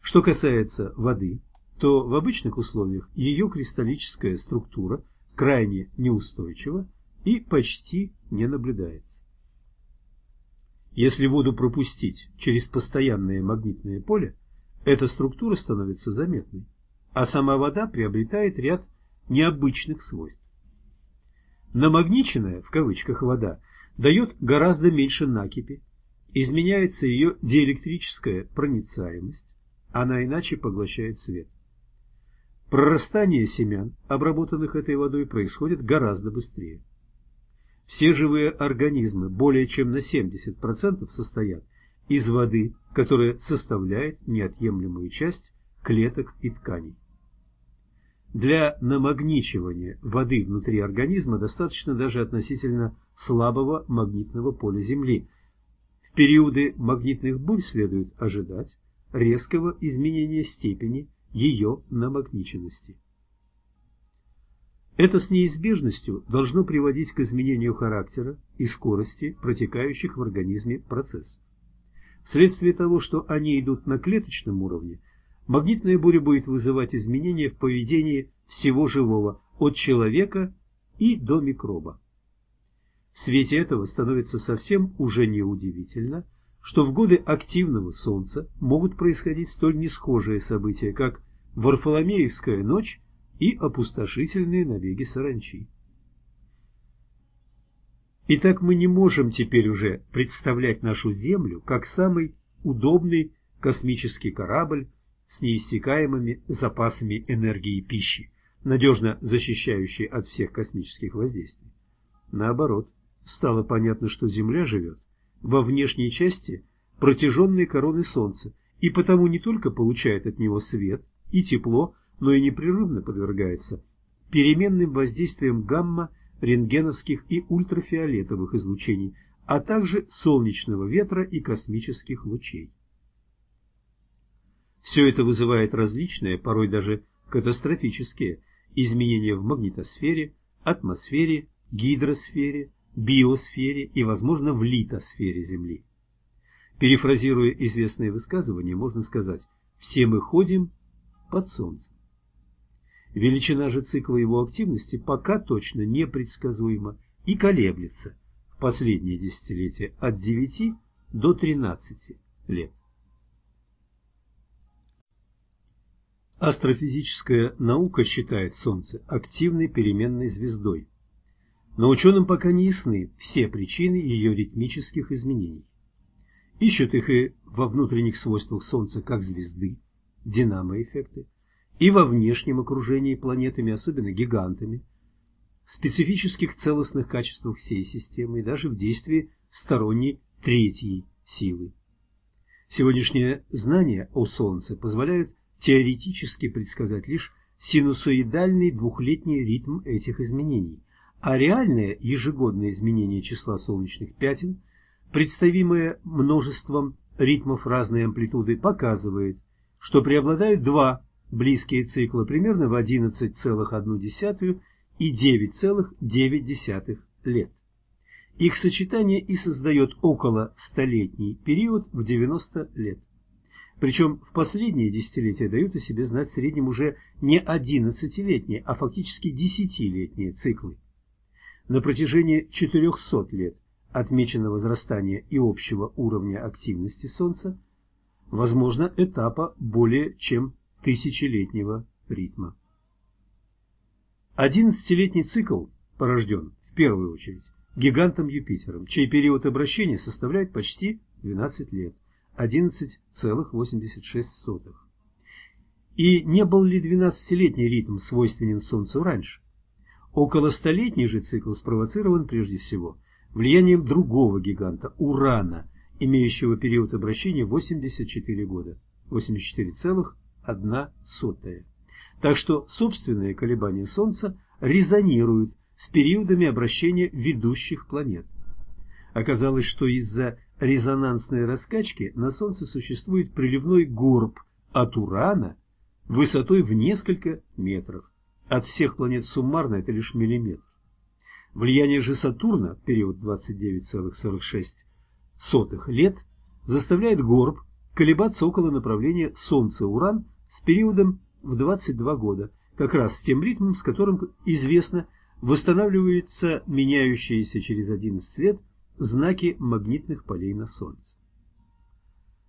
Что касается воды, то в обычных условиях ее кристаллическая структура крайне неустойчива и почти не наблюдается. Если воду пропустить через постоянное магнитное поле, эта структура становится заметной, а сама вода приобретает ряд необычных свойств. Намагниченная, в кавычках, вода дает гораздо меньше накипи, изменяется ее диэлектрическая проницаемость, она иначе поглощает свет. Прорастание семян, обработанных этой водой, происходит гораздо быстрее. Все живые организмы более чем на 70% состоят из воды, которая составляет неотъемлемую часть клеток и тканей. Для намагничивания воды внутри организма достаточно даже относительно слабого магнитного поля Земли. В периоды магнитных бурь следует ожидать резкого изменения степени ее намагниченности. Это с неизбежностью должно приводить к изменению характера и скорости протекающих в организме процессов. Вследствие того, что они идут на клеточном уровне, магнитная буря будет вызывать изменения в поведении всего живого, от человека и до микроба. В свете этого становится совсем уже неудивительно, что в годы активного Солнца могут происходить столь несхожие события, как Варфоломеевская ночь и опустошительные набеги саранчи. Итак, мы не можем теперь уже представлять нашу Землю как самый удобный космический корабль с неиссякаемыми запасами энергии и пищи, надежно защищающий от всех космических воздействий. Наоборот, стало понятно, что Земля живет во внешней части протяженной короны Солнца и потому не только получает от него свет и тепло, но и непрерывно подвергается переменным воздействием гамма, рентгеновских и ультрафиолетовых излучений, а также солнечного ветра и космических лучей. Все это вызывает различные, порой даже катастрофические, изменения в магнитосфере, атмосфере, гидросфере, биосфере и, возможно, в литосфере Земли. Перефразируя известные высказывания, можно сказать «все мы ходим под Солнцем». Величина же цикла его активности пока точно непредсказуема и колеблется в последние десятилетия от 9 до 13 лет. Астрофизическая наука считает Солнце активной переменной звездой, но ученым пока не ясны все причины ее ритмических изменений. Ищут их и во внутренних свойствах Солнца как звезды, динамо-эффекты, и во внешнем окружении планетами, особенно гигантами, в специфических целостных качествах всей системы и даже в действии сторонней третьей силы. Сегодняшнее знание о Солнце позволяет теоретически предсказать лишь синусоидальный двухлетний ритм этих изменений, а реальное ежегодное изменение числа солнечных пятен, представимое множеством ритмов разной амплитуды, показывает, что преобладают два близкие цикла примерно в 11,1 и 9,9 лет. Их сочетание и создает около столетний период в 90 лет. Причем в последние десятилетия дают о себе знать в среднем уже не 11-летние, а фактически 10-летние циклы. На протяжении 400 лет отмечено возрастание и общего уровня активности Солнца, возможно, этапа более чем тысячелетнего ритма. Одиннадцатилетний цикл порожден, в первую очередь, гигантом Юпитером, чей период обращения составляет почти 12 лет. 11,86. И не был ли 12-летний ритм свойственен Солнцу раньше? Около столетний же цикл спровоцирован прежде всего влиянием другого гиганта – Урана, имеющего период обращения 84 года, 84,1. Так что собственные колебания Солнца резонируют с периодами обращения ведущих планет. Оказалось, что из-за резонансной раскачки на Солнце существует приливной горб от Урана высотой в несколько метров. От всех планет суммарно это лишь миллиметр. Влияние же Сатурна, период 29,46 лет, заставляет горб колебаться около направления Солнца-Уран с периодом в 22 года, как раз с тем ритмом, с которым, известно, восстанавливается меняющееся через 11 лет знаки магнитных полей на Солнце.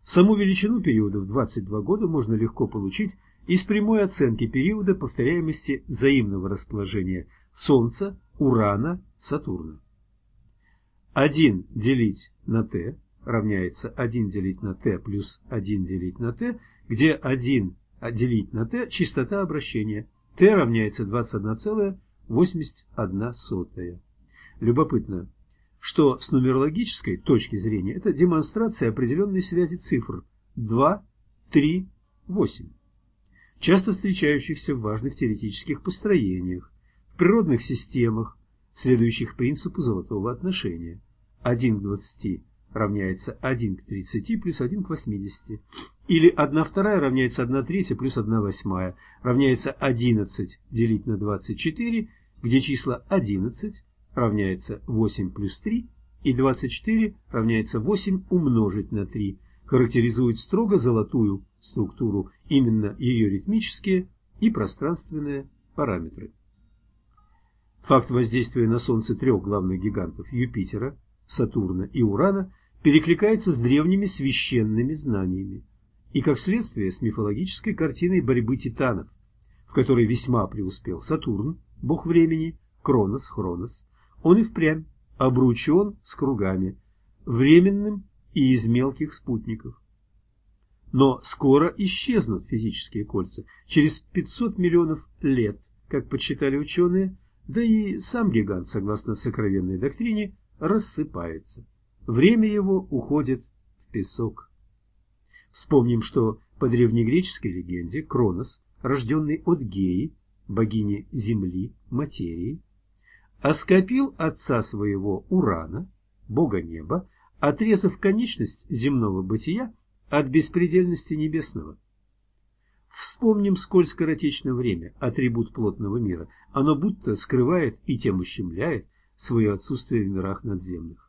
Саму величину периода в 22 года можно легко получить из прямой оценки периода повторяемости взаимного расположения Солнца, Урана, Сатурна. 1 делить на t равняется 1 делить на t плюс 1 делить на t, где 1 делить на t – частота обращения. t равняется 21,81. Любопытно, что с нумерологической точки зрения это демонстрация определенной связи цифр 2, 3, 8, часто встречающихся в важных теоретических построениях, в природных системах, следующих принципу золотого отношения. 1 к 20 равняется 1 к 30 плюс 1 к 80. Или 1 вторая равняется 1 третья плюс 1 восьмая равняется 11 делить на 24, где числа 11 равняется 8 плюс 3 и 24 равняется 8 умножить на 3, характеризует строго золотую структуру, именно ее ритмические и пространственные параметры. Факт воздействия на Солнце трех главных гигантов Юпитера, Сатурна и Урана перекликается с древними священными знаниями и, как следствие, с мифологической картиной борьбы титанов, в которой весьма преуспел Сатурн, бог времени, Кронос, Хронос, он и впрямь обручен с кругами, временным и из мелких спутников. Но скоро исчезнут физические кольца, через 500 миллионов лет, как подсчитали ученые, да и сам гигант, согласно сокровенной доктрине, рассыпается. Время его уходит в песок. Вспомним, что по древнегреческой легенде Кронос, рожденный от Геи, богини Земли, материи, оскопил отца своего Урана, бога неба, отрезав конечность земного бытия от беспредельности небесного. Вспомним, сколь скоротечно время, атрибут плотного мира, оно будто скрывает и тем ущемляет свое отсутствие в мирах надземных.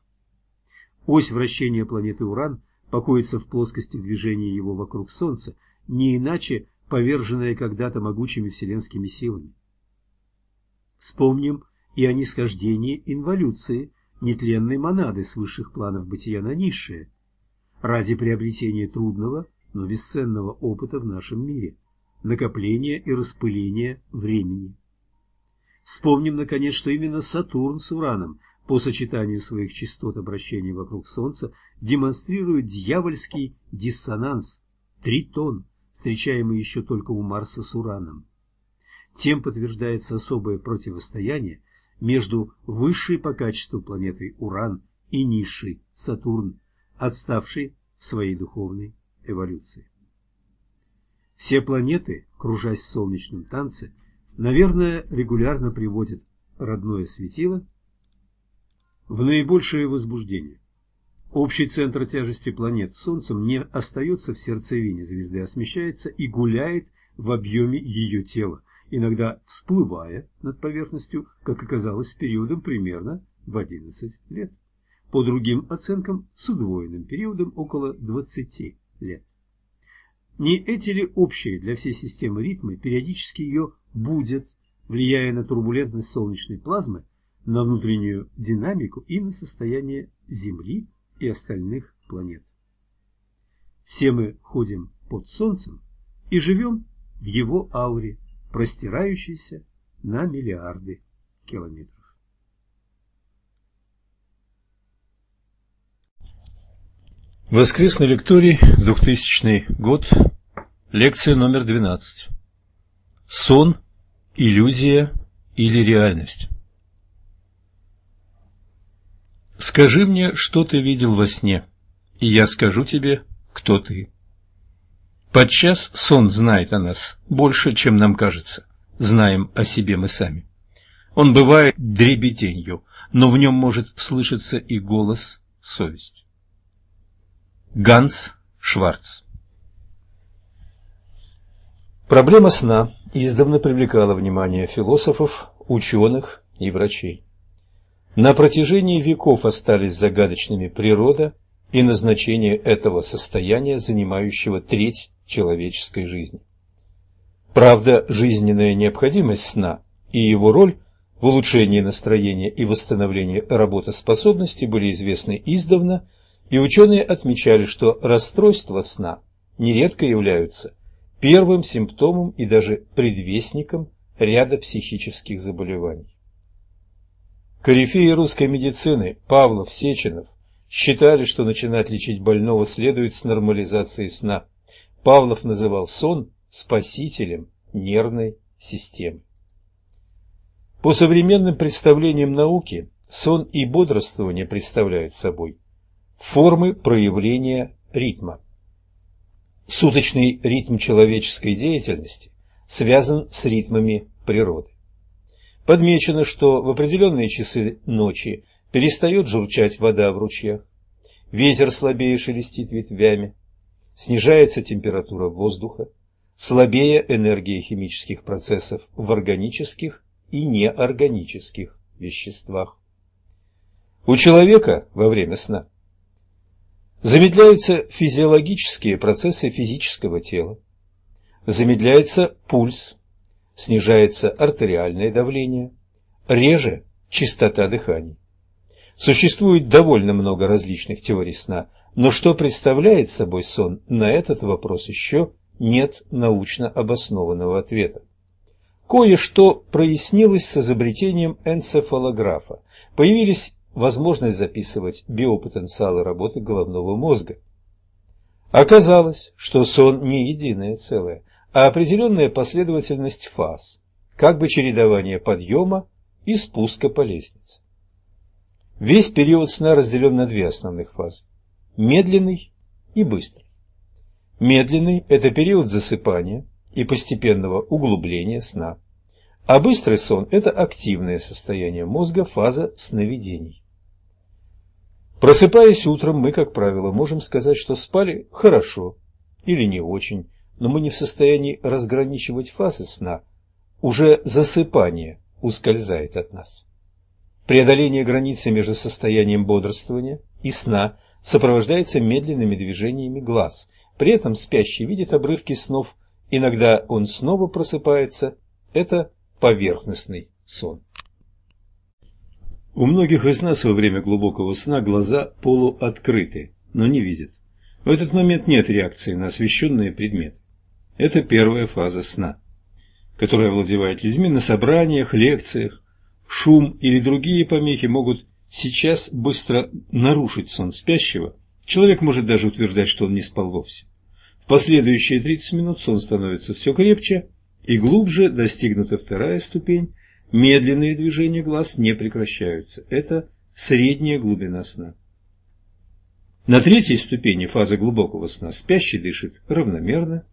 Ось вращения планеты Уран покоится в плоскости движения его вокруг Солнца, не иначе поверженная когда-то могучими вселенскими силами. Вспомним и о нисхождении инволюции нетленной монады с высших планов бытия на низшие, ради приобретения трудного, но бесценного опыта в нашем мире, накопления и распыления времени. Вспомним, наконец, что именно Сатурн с Ураном по сочетанию своих частот обращения вокруг Солнца демонстрирует дьявольский диссонанс, тритон, встречаемый еще только у Марса с Ураном. Тем подтверждается особое противостояние между высшей по качеству планетой Уран и низшей Сатурн, отставшей в своей духовной эволюции. Все планеты, кружась в солнечном танце, наверное, регулярно приводят родное светило в наибольшее возбуждение. Общий центр тяжести планет Солнцем не остается в сердцевине звезды, а смещается и гуляет в объеме ее тела, иногда всплывая над поверхностью, как оказалось, с периодом примерно в 11 лет. По другим оценкам, с удвоенным периодом около 20 лет. Не эти ли общие для всей системы ритмы периодически ее будут, влияя на турбулентность солнечной плазмы, на внутреннюю динамику и на состояние Земли и остальных планет. Все мы ходим под Солнцем и живем в его ауре, простирающейся на миллиарды километров. Воскресный лекторий, 2000 год, лекция номер 12. Сон, иллюзия или реальность? Скажи мне, что ты видел во сне, и я скажу тебе, кто ты. Подчас сон знает о нас больше, чем нам кажется, знаем о себе мы сами. Он бывает дребеденью, но в нем может слышаться и голос совесть. Ганс Шварц Проблема сна издавна привлекала внимание философов, ученых и врачей. На протяжении веков остались загадочными природа и назначение этого состояния, занимающего треть человеческой жизни. Правда, жизненная необходимость сна и его роль в улучшении настроения и восстановлении работоспособности были известны издавна, и ученые отмечали, что расстройства сна нередко являются первым симптомом и даже предвестником ряда психических заболеваний. Корифеи русской медицины Павлов, Сеченов считали, что начинать лечить больного следует с нормализации сна. Павлов называл сон спасителем нервной системы. По современным представлениям науки, сон и бодрствование представляют собой формы проявления ритма. Суточный ритм человеческой деятельности связан с ритмами природы. Подмечено, что в определенные часы ночи перестает журчать вода в ручьях, ветер слабее шелестит ветвями, снижается температура воздуха, слабее энергия химических процессов в органических и неорганических веществах. У человека во время сна замедляются физиологические процессы физического тела, замедляется пульс, снижается артериальное давление, реже частота дыхания. Существует довольно много различных теорий сна, но что представляет собой сон, на этот вопрос еще нет научно обоснованного ответа. Кое-что прояснилось с изобретением энцефалографа. Появились возможность записывать биопотенциалы работы головного мозга. Оказалось, что сон не единое целое а определенная последовательность фаз, как бы чередование подъема и спуска по лестнице. Весь период сна разделен на две основных фазы – медленный и быстрый. Медленный – это период засыпания и постепенного углубления сна. А быстрый сон – это активное состояние мозга, фаза сновидений. Просыпаясь утром, мы, как правило, можем сказать, что спали хорошо или не очень, но мы не в состоянии разграничивать фазы сна. Уже засыпание ускользает от нас. Преодоление границы между состоянием бодрствования и сна сопровождается медленными движениями глаз. При этом спящий видит обрывки снов. Иногда он снова просыпается. Это поверхностный сон. У многих из нас во время глубокого сна глаза полуоткрыты, но не видят. В этот момент нет реакции на освещенные предметы. Это первая фаза сна, которая овладевает людьми на собраниях, лекциях. Шум или другие помехи могут сейчас быстро нарушить сон спящего. Человек может даже утверждать, что он не спал вовсе. В последующие 30 минут сон становится все крепче и глубже достигнута вторая ступень Медленные движения глаз не прекращаются. Это средняя глубина сна. На третьей ступени фазы глубокого сна спящий дышит равномерно,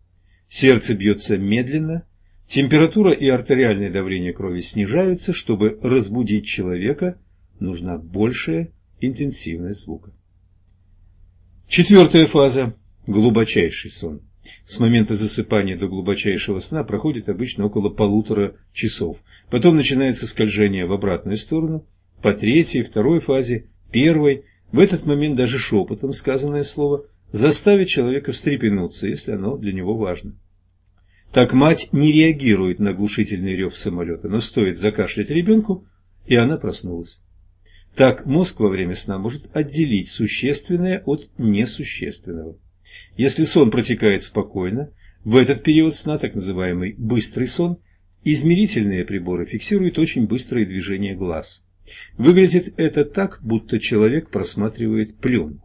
сердце бьется медленно, температура и артериальное давление крови снижаются, чтобы разбудить человека, нужна большая интенсивность звука. Четвертая фаза – глубочайший сон. С момента засыпания до глубочайшего сна проходит обычно около полутора часов. Потом начинается скольжение в обратную сторону. По третьей, второй фазе, первой, в этот момент даже шепотом сказанное слово заставит человека встрепенуться, если оно для него важно. Так мать не реагирует на глушительный рев самолета, но стоит закашлять ребенку, и она проснулась. Так мозг во время сна может отделить существенное от несущественного. Если сон протекает спокойно, в этот период сна, так называемый быстрый сон, измерительные приборы фиксируют очень быстрые движения глаз. Выглядит это так, будто человек просматривает пленку.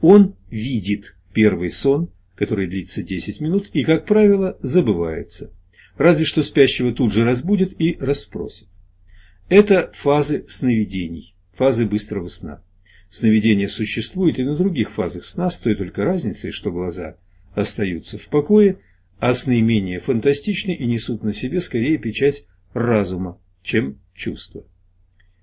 Он видит первый сон, который длится 10 минут и, как правило, забывается. Разве что спящего тут же разбудит и расспросит. Это фазы сновидений, фазы быстрого сна. Сновидение существует и на других фазах сна, с той только разницей, что глаза остаются в покое, а сны менее фантастичны и несут на себе скорее печать разума, чем чувства.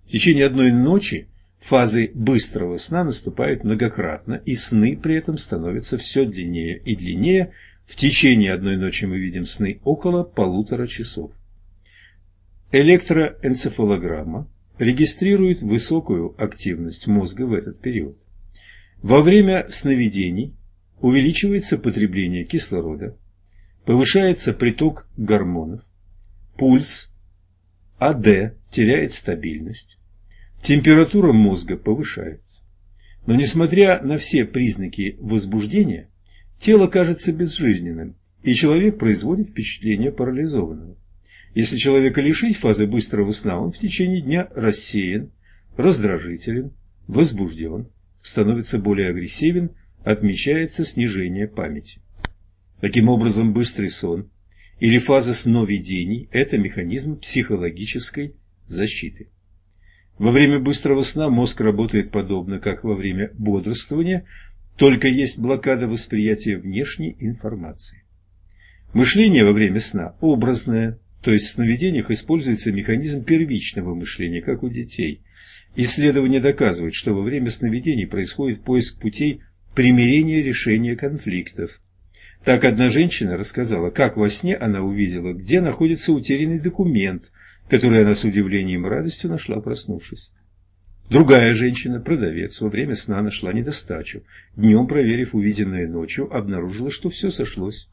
В течение одной ночи фазы быстрого сна наступают многократно, и сны при этом становятся все длиннее и длиннее. В течение одной ночи мы видим сны около полутора часов. Электроэнцефалограмма регистрирует высокую активность мозга в этот период. Во время сновидений увеличивается потребление кислорода, повышается приток гормонов, пульс АД теряет стабильность, температура мозга повышается. Но несмотря на все признаки возбуждения, тело кажется безжизненным, и человек производит впечатление парализованного. Если человека лишить фазы быстрого сна, он в течение дня рассеян, раздражителен, возбужден, становится более агрессивен, отмечается снижение памяти. Таким образом, быстрый сон или фаза сновидений – это механизм психологической защиты. Во время быстрого сна мозг работает подобно, как во время бодрствования, только есть блокада восприятия внешней информации. Мышление во время сна образное, то есть в сновидениях используется механизм первичного мышления, как у детей. Исследования доказывают, что во время сновидений происходит поиск путей примирения решения конфликтов. Так одна женщина рассказала, как во сне она увидела, где находится утерянный документ, который она с удивлением и радостью нашла, проснувшись. Другая женщина, продавец, во время сна нашла недостачу. Днем, проверив увиденное ночью, обнаружила, что все сошлось.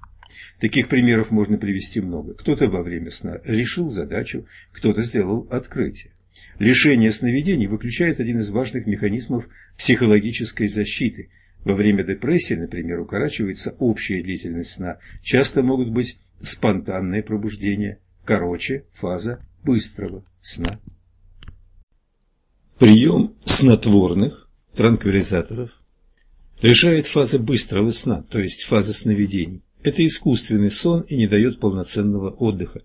Таких примеров можно привести много. Кто-то во время сна решил задачу, кто-то сделал открытие. Лишение сновидений выключает один из важных механизмов психологической защиты. Во время депрессии, например, укорачивается общая длительность сна. Часто могут быть спонтанные пробуждения. Короче, фаза быстрого сна. Прием снотворных, транквилизаторов, лишает фазы быстрого сна, то есть фазы сновидений. Это искусственный сон и не дает полноценного отдыха,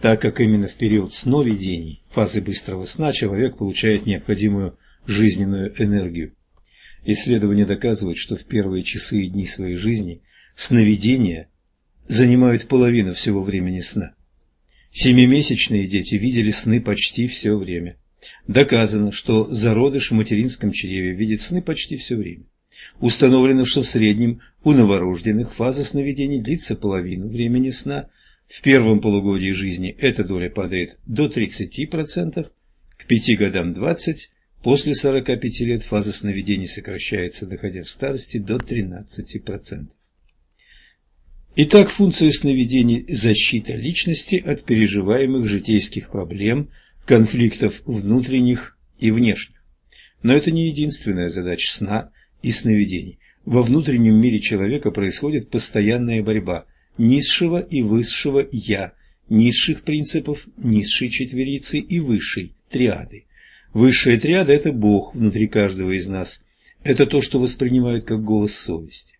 так как именно в период сновидений, фазы быстрого сна, человек получает необходимую жизненную энергию. Исследования доказывают, что в первые часы и дни своей жизни сновидения занимают половину всего времени сна. Семимесячные дети видели сны почти все время. Доказано, что зародыш в материнском чреве видит сны почти все время. Установлено, что в среднем у новорожденных фаза сновидений длится половину времени сна. В первом полугодии жизни эта доля падает до 30%, к 5 годам 20%, после 45 лет фаза сновидений сокращается, доходя в старости до 13%. Итак, функция сновидений – защита личности от переживаемых житейских проблем, конфликтов внутренних и внешних. Но это не единственная задача сна и сновидений. Во внутреннем мире человека происходит постоянная борьба низшего и высшего «я», низших принципов, низшей четверицы и высшей триады. Высшая триада – это Бог внутри каждого из нас. Это то, что воспринимают как голос совести.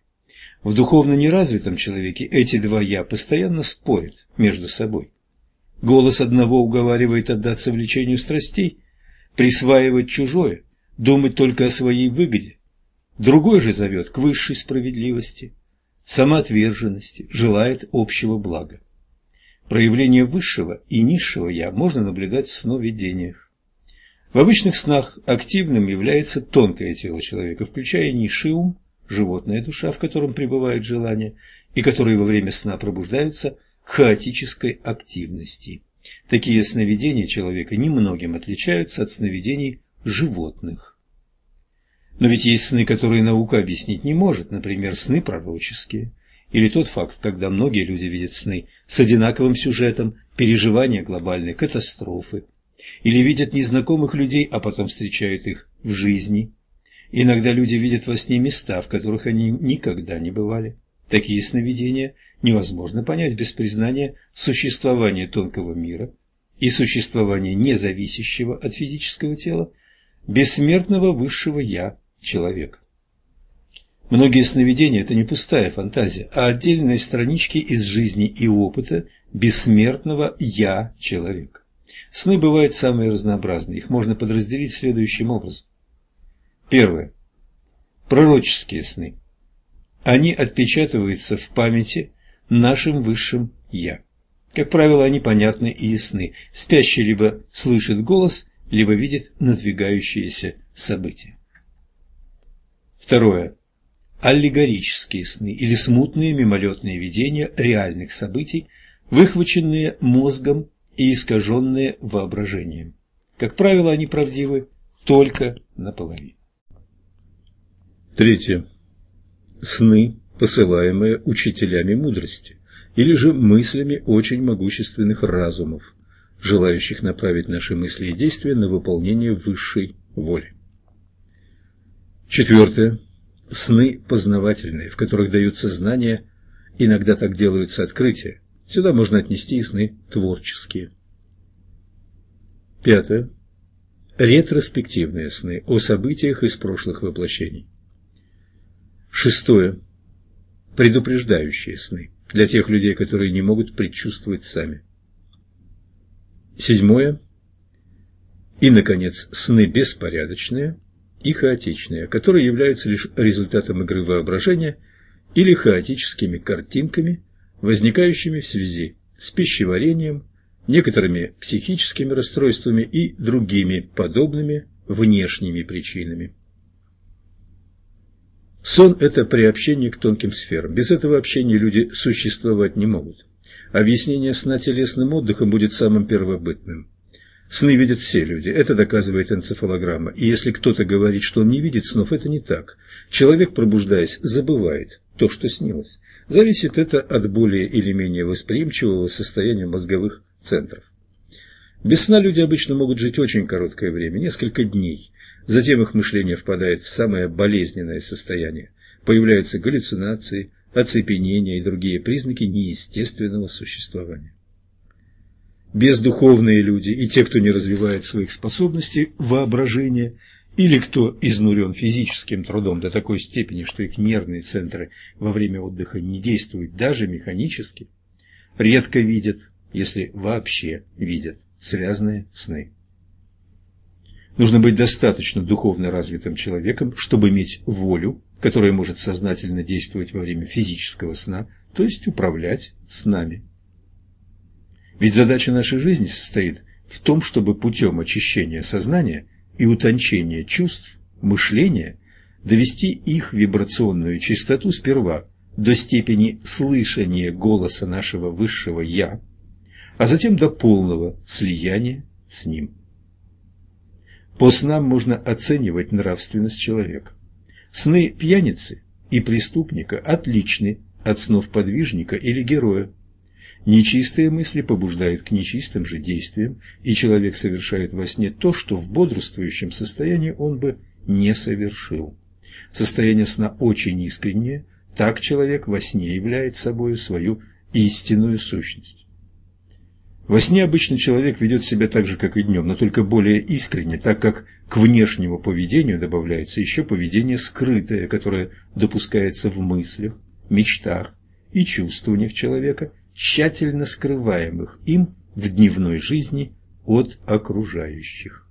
В духовно неразвитом человеке эти два «я» постоянно спорят между собой. Голос одного уговаривает отдаться влечению страстей, присваивать чужое, думать только о своей выгоде. Другой же зовет к высшей справедливости, самоотверженности, желает общего блага. Проявление высшего и низшего «я» можно наблюдать в сновидениях. В обычных снах активным является тонкое тело человека, включая низший ум, животная душа, в котором пребывают желания, и которые во время сна пробуждаются к хаотической активности. Такие сновидения человека немногим отличаются от сновидений животных. Но ведь есть сны, которые наука объяснить не может, например, сны пророческие, или тот факт, когда многие люди видят сны с одинаковым сюжетом переживания глобальной катастрофы, или видят незнакомых людей, а потом встречают их в жизни – Иногда люди видят во сне места, в которых они никогда не бывали. Такие сновидения невозможно понять без признания существования тонкого мира и существования независящего от физического тела, бессмертного высшего «я» человека. Многие сновидения – это не пустая фантазия, а отдельные странички из жизни и опыта бессмертного «я» человека. Сны бывают самые разнообразные, их можно подразделить следующим образом. Первое. Пророческие сны. Они отпечатываются в памяти нашим высшим «я». Как правило, они понятны и ясны. Спящий либо слышит голос, либо видит надвигающиеся события. Второе. Аллегорические сны или смутные мимолетные видения реальных событий, выхваченные мозгом и искаженные воображением. Как правило, они правдивы только наполовину. Третье. Сны, посылаемые учителями мудрости, или же мыслями очень могущественных разумов, желающих направить наши мысли и действия на выполнение высшей воли. Четвертое. Сны познавательные, в которых даются знания, иногда так делаются открытия. Сюда можно отнести и сны творческие. Пятое. Ретроспективные сны о событиях из прошлых воплощений. Шестое. Предупреждающие сны для тех людей, которые не могут предчувствовать сами. Седьмое. И, наконец, сны беспорядочные и хаотичные, которые являются лишь результатом игры воображения или хаотическими картинками, возникающими в связи с пищеварением, некоторыми психическими расстройствами и другими подобными внешними причинами. Сон – это приобщение к тонким сферам. Без этого общения люди существовать не могут. Объяснение сна телесным отдыхом будет самым первобытным. Сны видят все люди, это доказывает энцефалограмма. И если кто-то говорит, что он не видит снов, это не так. Человек, пробуждаясь, забывает то, что снилось. Зависит это от более или менее восприимчивого состояния мозговых центров. Без сна люди обычно могут жить очень короткое время, несколько дней. Затем их мышление впадает в самое болезненное состояние. Появляются галлюцинации, оцепенения и другие признаки неестественного существования. Бездуховные люди и те, кто не развивает своих способностей воображения, или кто изнурен физическим трудом до такой степени, что их нервные центры во время отдыха не действуют даже механически, редко видят, если вообще видят, связанные сны. Нужно быть достаточно духовно развитым человеком, чтобы иметь волю, которая может сознательно действовать во время физического сна, то есть управлять снами. Ведь задача нашей жизни состоит в том, чтобы путем очищения сознания и утончения чувств, мышления, довести их вибрационную чистоту сперва до степени слышания голоса нашего высшего «Я», а затем до полного слияния с ним. По снам можно оценивать нравственность человека. Сны пьяницы и преступника отличны от снов подвижника или героя. Нечистые мысли побуждают к нечистым же действиям, и человек совершает во сне то, что в бодрствующем состоянии он бы не совершил. Состояние сна очень искреннее, так человек во сне являет собой свою истинную сущность. Во сне обычно человек ведет себя так же, как и днем, но только более искренне, так как к внешнему поведению добавляется еще поведение скрытое, которое допускается в мыслях, мечтах и чувствованиях человека, тщательно скрываемых им в дневной жизни от окружающих.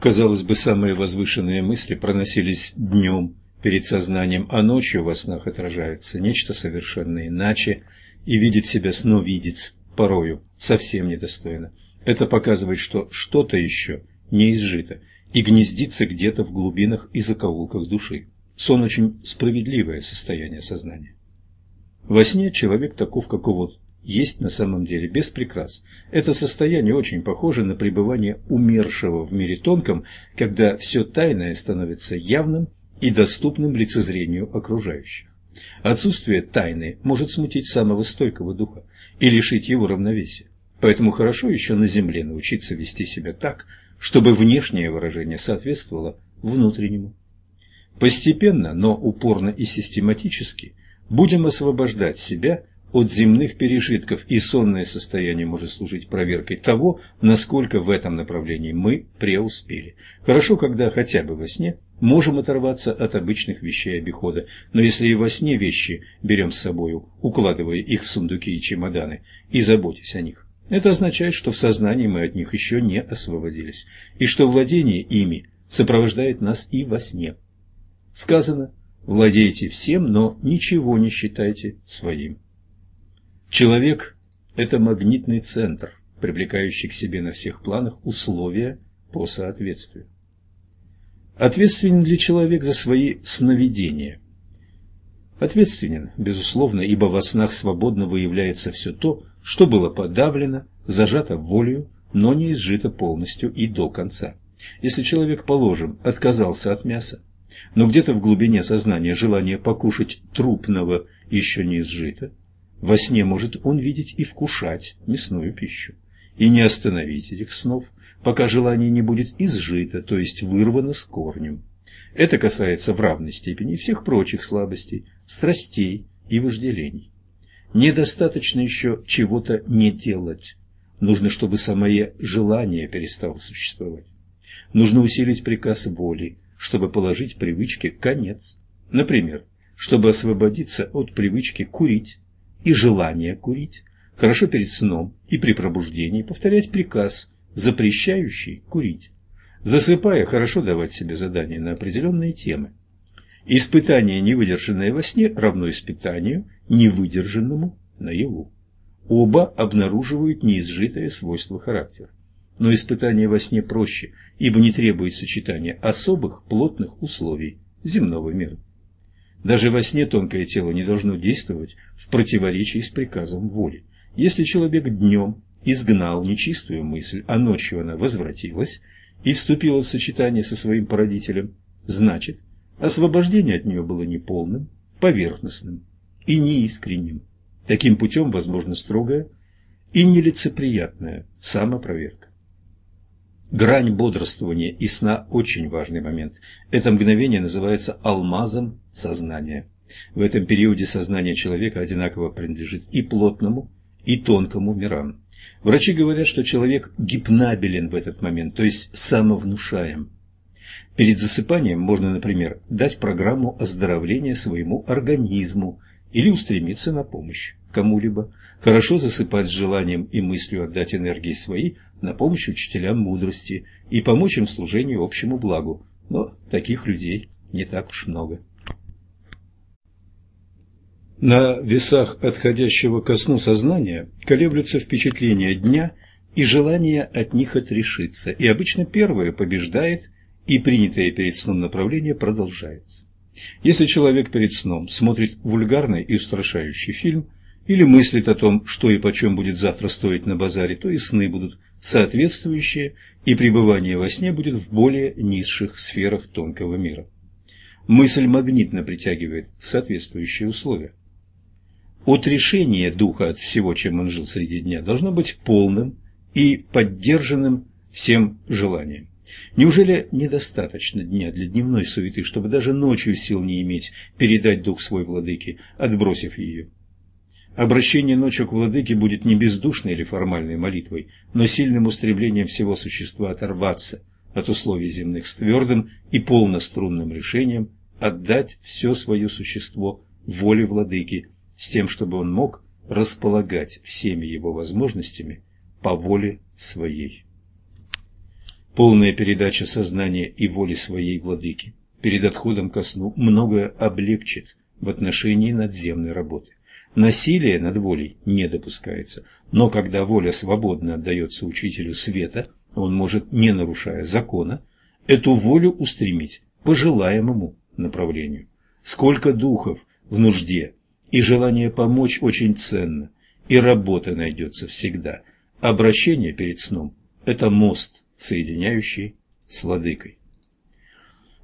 Казалось бы, самые возвышенные мысли проносились днем, перед сознанием, а ночью во снах отражается нечто совершенно иначе, и видит себя сновидец, порою, совсем недостойно. Это показывает, что что-то еще не изжито и гнездится где-то в глубинах и закоулках души. Сон очень справедливое состояние сознания. Во сне человек таков, какого есть на самом деле, без прикрас. Это состояние очень похоже на пребывание умершего в мире тонком, когда все тайное становится явным и доступным лицезрению окружающих. Отсутствие тайны может смутить самого стойкого духа и лишить его равновесия. Поэтому хорошо еще на земле научиться вести себя так, чтобы внешнее выражение соответствовало внутреннему. Постепенно, но упорно и систематически будем освобождать себя от земных пережитков, и сонное состояние может служить проверкой того, насколько в этом направлении мы преуспели. Хорошо, когда хотя бы во сне можем оторваться от обычных вещей обихода, но если и во сне вещи берем с собой, укладывая их в сундуки и чемоданы, и заботясь о них, это означает, что в сознании мы от них еще не освободились, и что владение ими сопровождает нас и во сне. Сказано, владейте всем, но ничего не считайте своим. Человек – это магнитный центр, привлекающий к себе на всех планах условия по соответствию. Ответственен ли человек за свои сновидения? Ответственен, безусловно, ибо во снах свободно выявляется все то, что было подавлено, зажато волею, но не изжито полностью и до конца. Если человек, положим, отказался от мяса, но где-то в глубине сознания желание покушать трупного еще не изжито, во сне может он видеть и вкушать мясную пищу, и не остановить этих снов, пока желание не будет изжито, то есть вырвано с корнем. Это касается в равной степени всех прочих слабостей, страстей и вожделений. Недостаточно еще чего-то не делать. Нужно, чтобы самое желание перестало существовать. Нужно усилить приказ воли, чтобы положить привычке конец. Например, чтобы освободиться от привычки курить и желания курить, хорошо перед сном и при пробуждении повторять приказ запрещающий курить. Засыпая, хорошо давать себе задания на определенные темы. Испытание, невыдержанное во сне, равно испытанию, невыдержанному наяву. Оба обнаруживают неизжитое свойство характера. Но испытание во сне проще, ибо не требует сочетания особых плотных условий земного мира. Даже во сне тонкое тело не должно действовать в противоречии с приказом воли. Если человек днем изгнал нечистую мысль, а ночью она возвратилась и вступила в сочетание со своим породителем, значит, освобождение от нее было неполным, поверхностным и неискренним. Таким путем возможна строгая и нелицеприятная самопроверка. Грань бодрствования и сна – очень важный момент. Это мгновение называется алмазом сознания. В этом периоде сознание человека одинаково принадлежит и плотному, и тонкому мирам. Врачи говорят, что человек гипнабелен в этот момент, то есть самовнушаем. Перед засыпанием можно, например, дать программу оздоровления своему организму или устремиться на помощь кому-либо. Хорошо засыпать с желанием и мыслью отдать энергии свои на помощь учителям мудрости и помочь им в служении общему благу. Но таких людей не так уж много. На весах отходящего ко сну сознания колеблются впечатления дня и желание от них отрешиться, и обычно первое побеждает, и принятое перед сном направление продолжается. Если человек перед сном смотрит вульгарный и устрашающий фильм или мыслит о том, что и почем будет завтра стоить на базаре, то и сны будут соответствующие, и пребывание во сне будет в более низших сферах тонкого мира. Мысль магнитно притягивает соответствующие условия. Отрешение духа от всего, чем он жил среди дня, должно быть полным и поддержанным всем желанием. Неужели недостаточно дня для дневной суеты, чтобы даже ночью сил не иметь передать дух свой владыке, отбросив ее? Обращение ночью к владыке будет не бездушной или формальной молитвой, но сильным устремлением всего существа оторваться от условий земных с твердым и полнострунным решением отдать все свое существо воле владыки, с тем, чтобы он мог располагать всеми его возможностями по воле своей. Полная передача сознания и воли своей владыки перед отходом ко сну многое облегчит в отношении надземной работы. Насилие над волей не допускается, но когда воля свободно отдается учителю света, он может, не нарушая закона, эту волю устремить по желаемому направлению. Сколько духов в нужде и желание помочь очень ценно, и работа найдется всегда. Обращение перед сном – это мост, соединяющий с владыкой.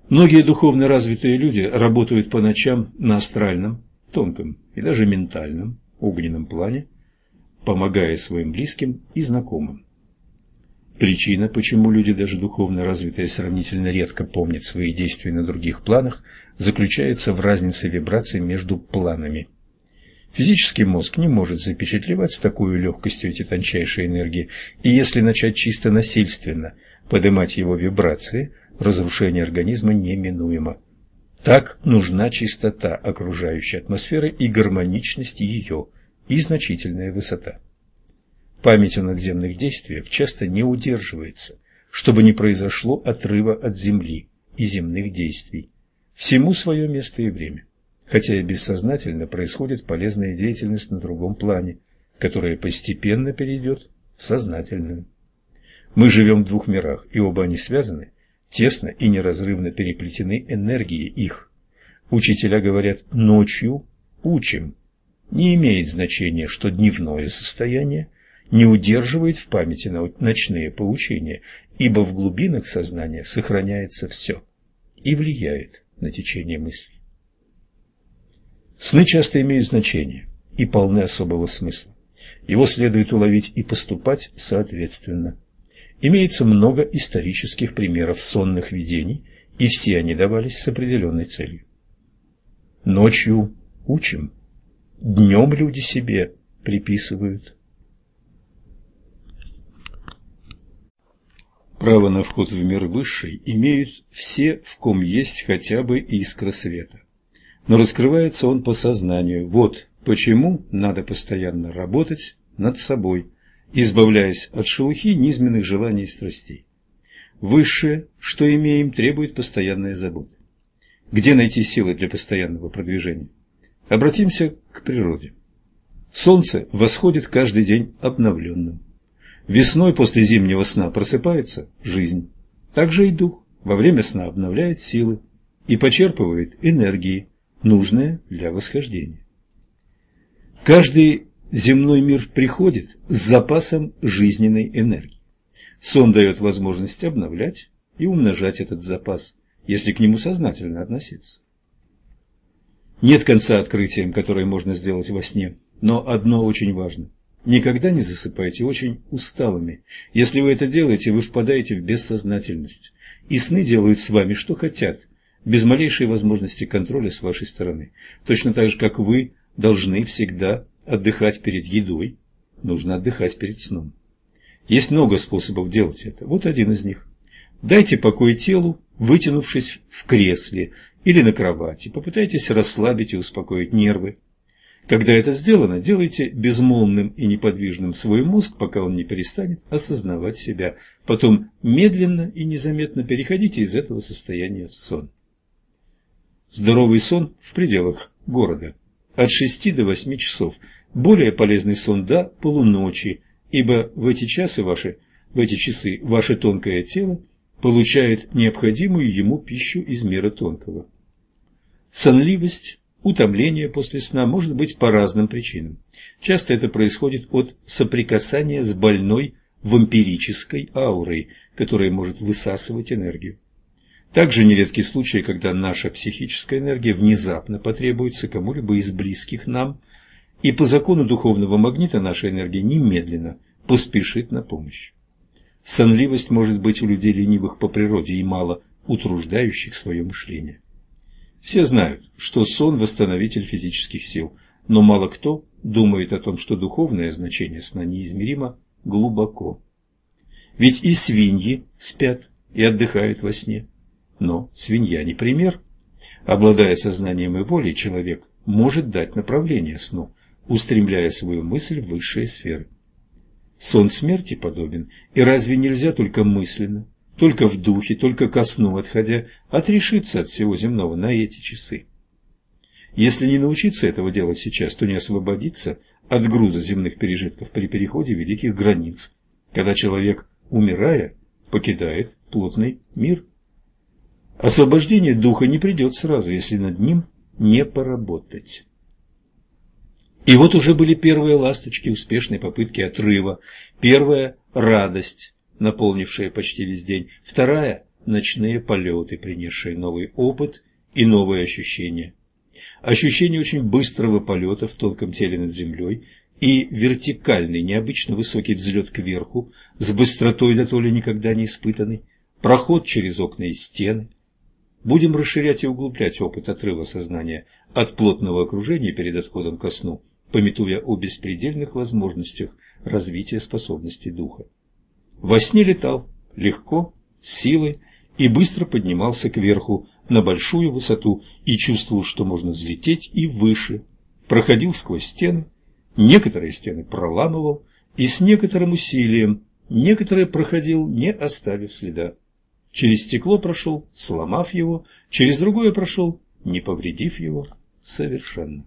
Многие духовно развитые люди работают по ночам на астральном, тонком и даже ментальном, огненном плане, помогая своим близким и знакомым. Причина, почему люди, даже духовно развитые, сравнительно редко помнят свои действия на других планах, заключается в разнице вибраций между планами – Физический мозг не может запечатлевать с такой легкостью эти тончайшие энергии, и если начать чисто насильственно поднимать его вибрации, разрушение организма неминуемо. Так нужна чистота окружающей атмосферы и гармоничность ее, и значительная высота. Память о надземных действиях часто не удерживается, чтобы не произошло отрыва от Земли и земных действий. Всему свое место и время хотя и бессознательно происходит полезная деятельность на другом плане, которая постепенно перейдет в сознательную. Мы живем в двух мирах, и оба они связаны, тесно и неразрывно переплетены энергии их. Учителя говорят «ночью учим». Не имеет значения, что дневное состояние не удерживает в памяти ночные поучения, ибо в глубинах сознания сохраняется все и влияет на течение мыслей. Сны часто имеют значение и полны особого смысла. Его следует уловить и поступать соответственно. Имеется много исторических примеров сонных видений, и все они давались с определенной целью. Ночью учим, днем люди себе приписывают. Право на вход в мир высший имеют все, в ком есть хотя бы искра света но раскрывается он по сознанию. Вот почему надо постоянно работать над собой, избавляясь от шелухи низменных желаний и страстей. Высшее, что имеем, требует постоянной заботы. Где найти силы для постоянного продвижения? Обратимся к природе. Солнце восходит каждый день обновленным. Весной после зимнего сна просыпается жизнь. Также и дух во время сна обновляет силы и почерпывает энергии, нужное для восхождения. Каждый земной мир приходит с запасом жизненной энергии. Сон дает возможность обновлять и умножать этот запас, если к нему сознательно относиться. Нет конца открытиям, которые можно сделать во сне, но одно очень важно. Никогда не засыпайте очень усталыми. Если вы это делаете, вы впадаете в бессознательность. И сны делают с вами, что хотят, без малейшей возможности контроля с вашей стороны. Точно так же, как вы должны всегда отдыхать перед едой, нужно отдыхать перед сном. Есть много способов делать это. Вот один из них. Дайте покой телу, вытянувшись в кресле или на кровати. Попытайтесь расслабить и успокоить нервы. Когда это сделано, делайте безмолвным и неподвижным свой мозг, пока он не перестанет осознавать себя. Потом медленно и незаметно переходите из этого состояния в сон. Здоровый сон в пределах города от 6 до 8 часов. Более полезный сон до полуночи, ибо в эти часы ваши, в эти часы ваше тонкое тело получает необходимую ему пищу из мира тонкого. Сонливость, утомление после сна может быть по разным причинам. Часто это происходит от соприкасания с больной вампирической аурой, которая может высасывать энергию. Также нередки случаи, когда наша психическая энергия внезапно потребуется кому-либо из близких нам, и по закону духовного магнита наша энергия немедленно поспешит на помощь. Сонливость может быть у людей ленивых по природе и мало утруждающих свое мышление. Все знают, что сон – восстановитель физических сил, но мало кто думает о том, что духовное значение сна неизмеримо глубоко. Ведь и свиньи спят и отдыхают во сне. Но свинья не пример. Обладая сознанием и волей, человек может дать направление сну, устремляя свою мысль в высшие сферы. Сон смерти подобен, и разве нельзя только мысленно, только в духе, только ко сну отходя, отрешиться от всего земного на эти часы? Если не научиться этого делать сейчас, то не освободиться от груза земных пережитков при переходе великих границ, когда человек, умирая, покидает плотный мир. Освобождение духа не придет сразу, если над ним не поработать. И вот уже были первые ласточки успешной попытки отрыва, первая – радость, наполнившая почти весь день, вторая – ночные полеты, принесшие новый опыт и новые ощущения. Ощущение очень быстрого полета в тонком теле над землей и вертикальный, необычно высокий взлет кверху, с быстротой до то ли никогда не испытанный, проход через окна и стены. Будем расширять и углублять опыт отрыва сознания от плотного окружения перед отходом ко сну – пометуя о беспредельных возможностях развития способностей духа. Во сне летал легко, силой и быстро поднимался кверху на большую высоту и чувствовал, что можно взлететь и выше. Проходил сквозь стены, некоторые стены проламывал и с некоторым усилием, некоторые проходил, не оставив следа. Через стекло прошел, сломав его, через другое прошел, не повредив его совершенно.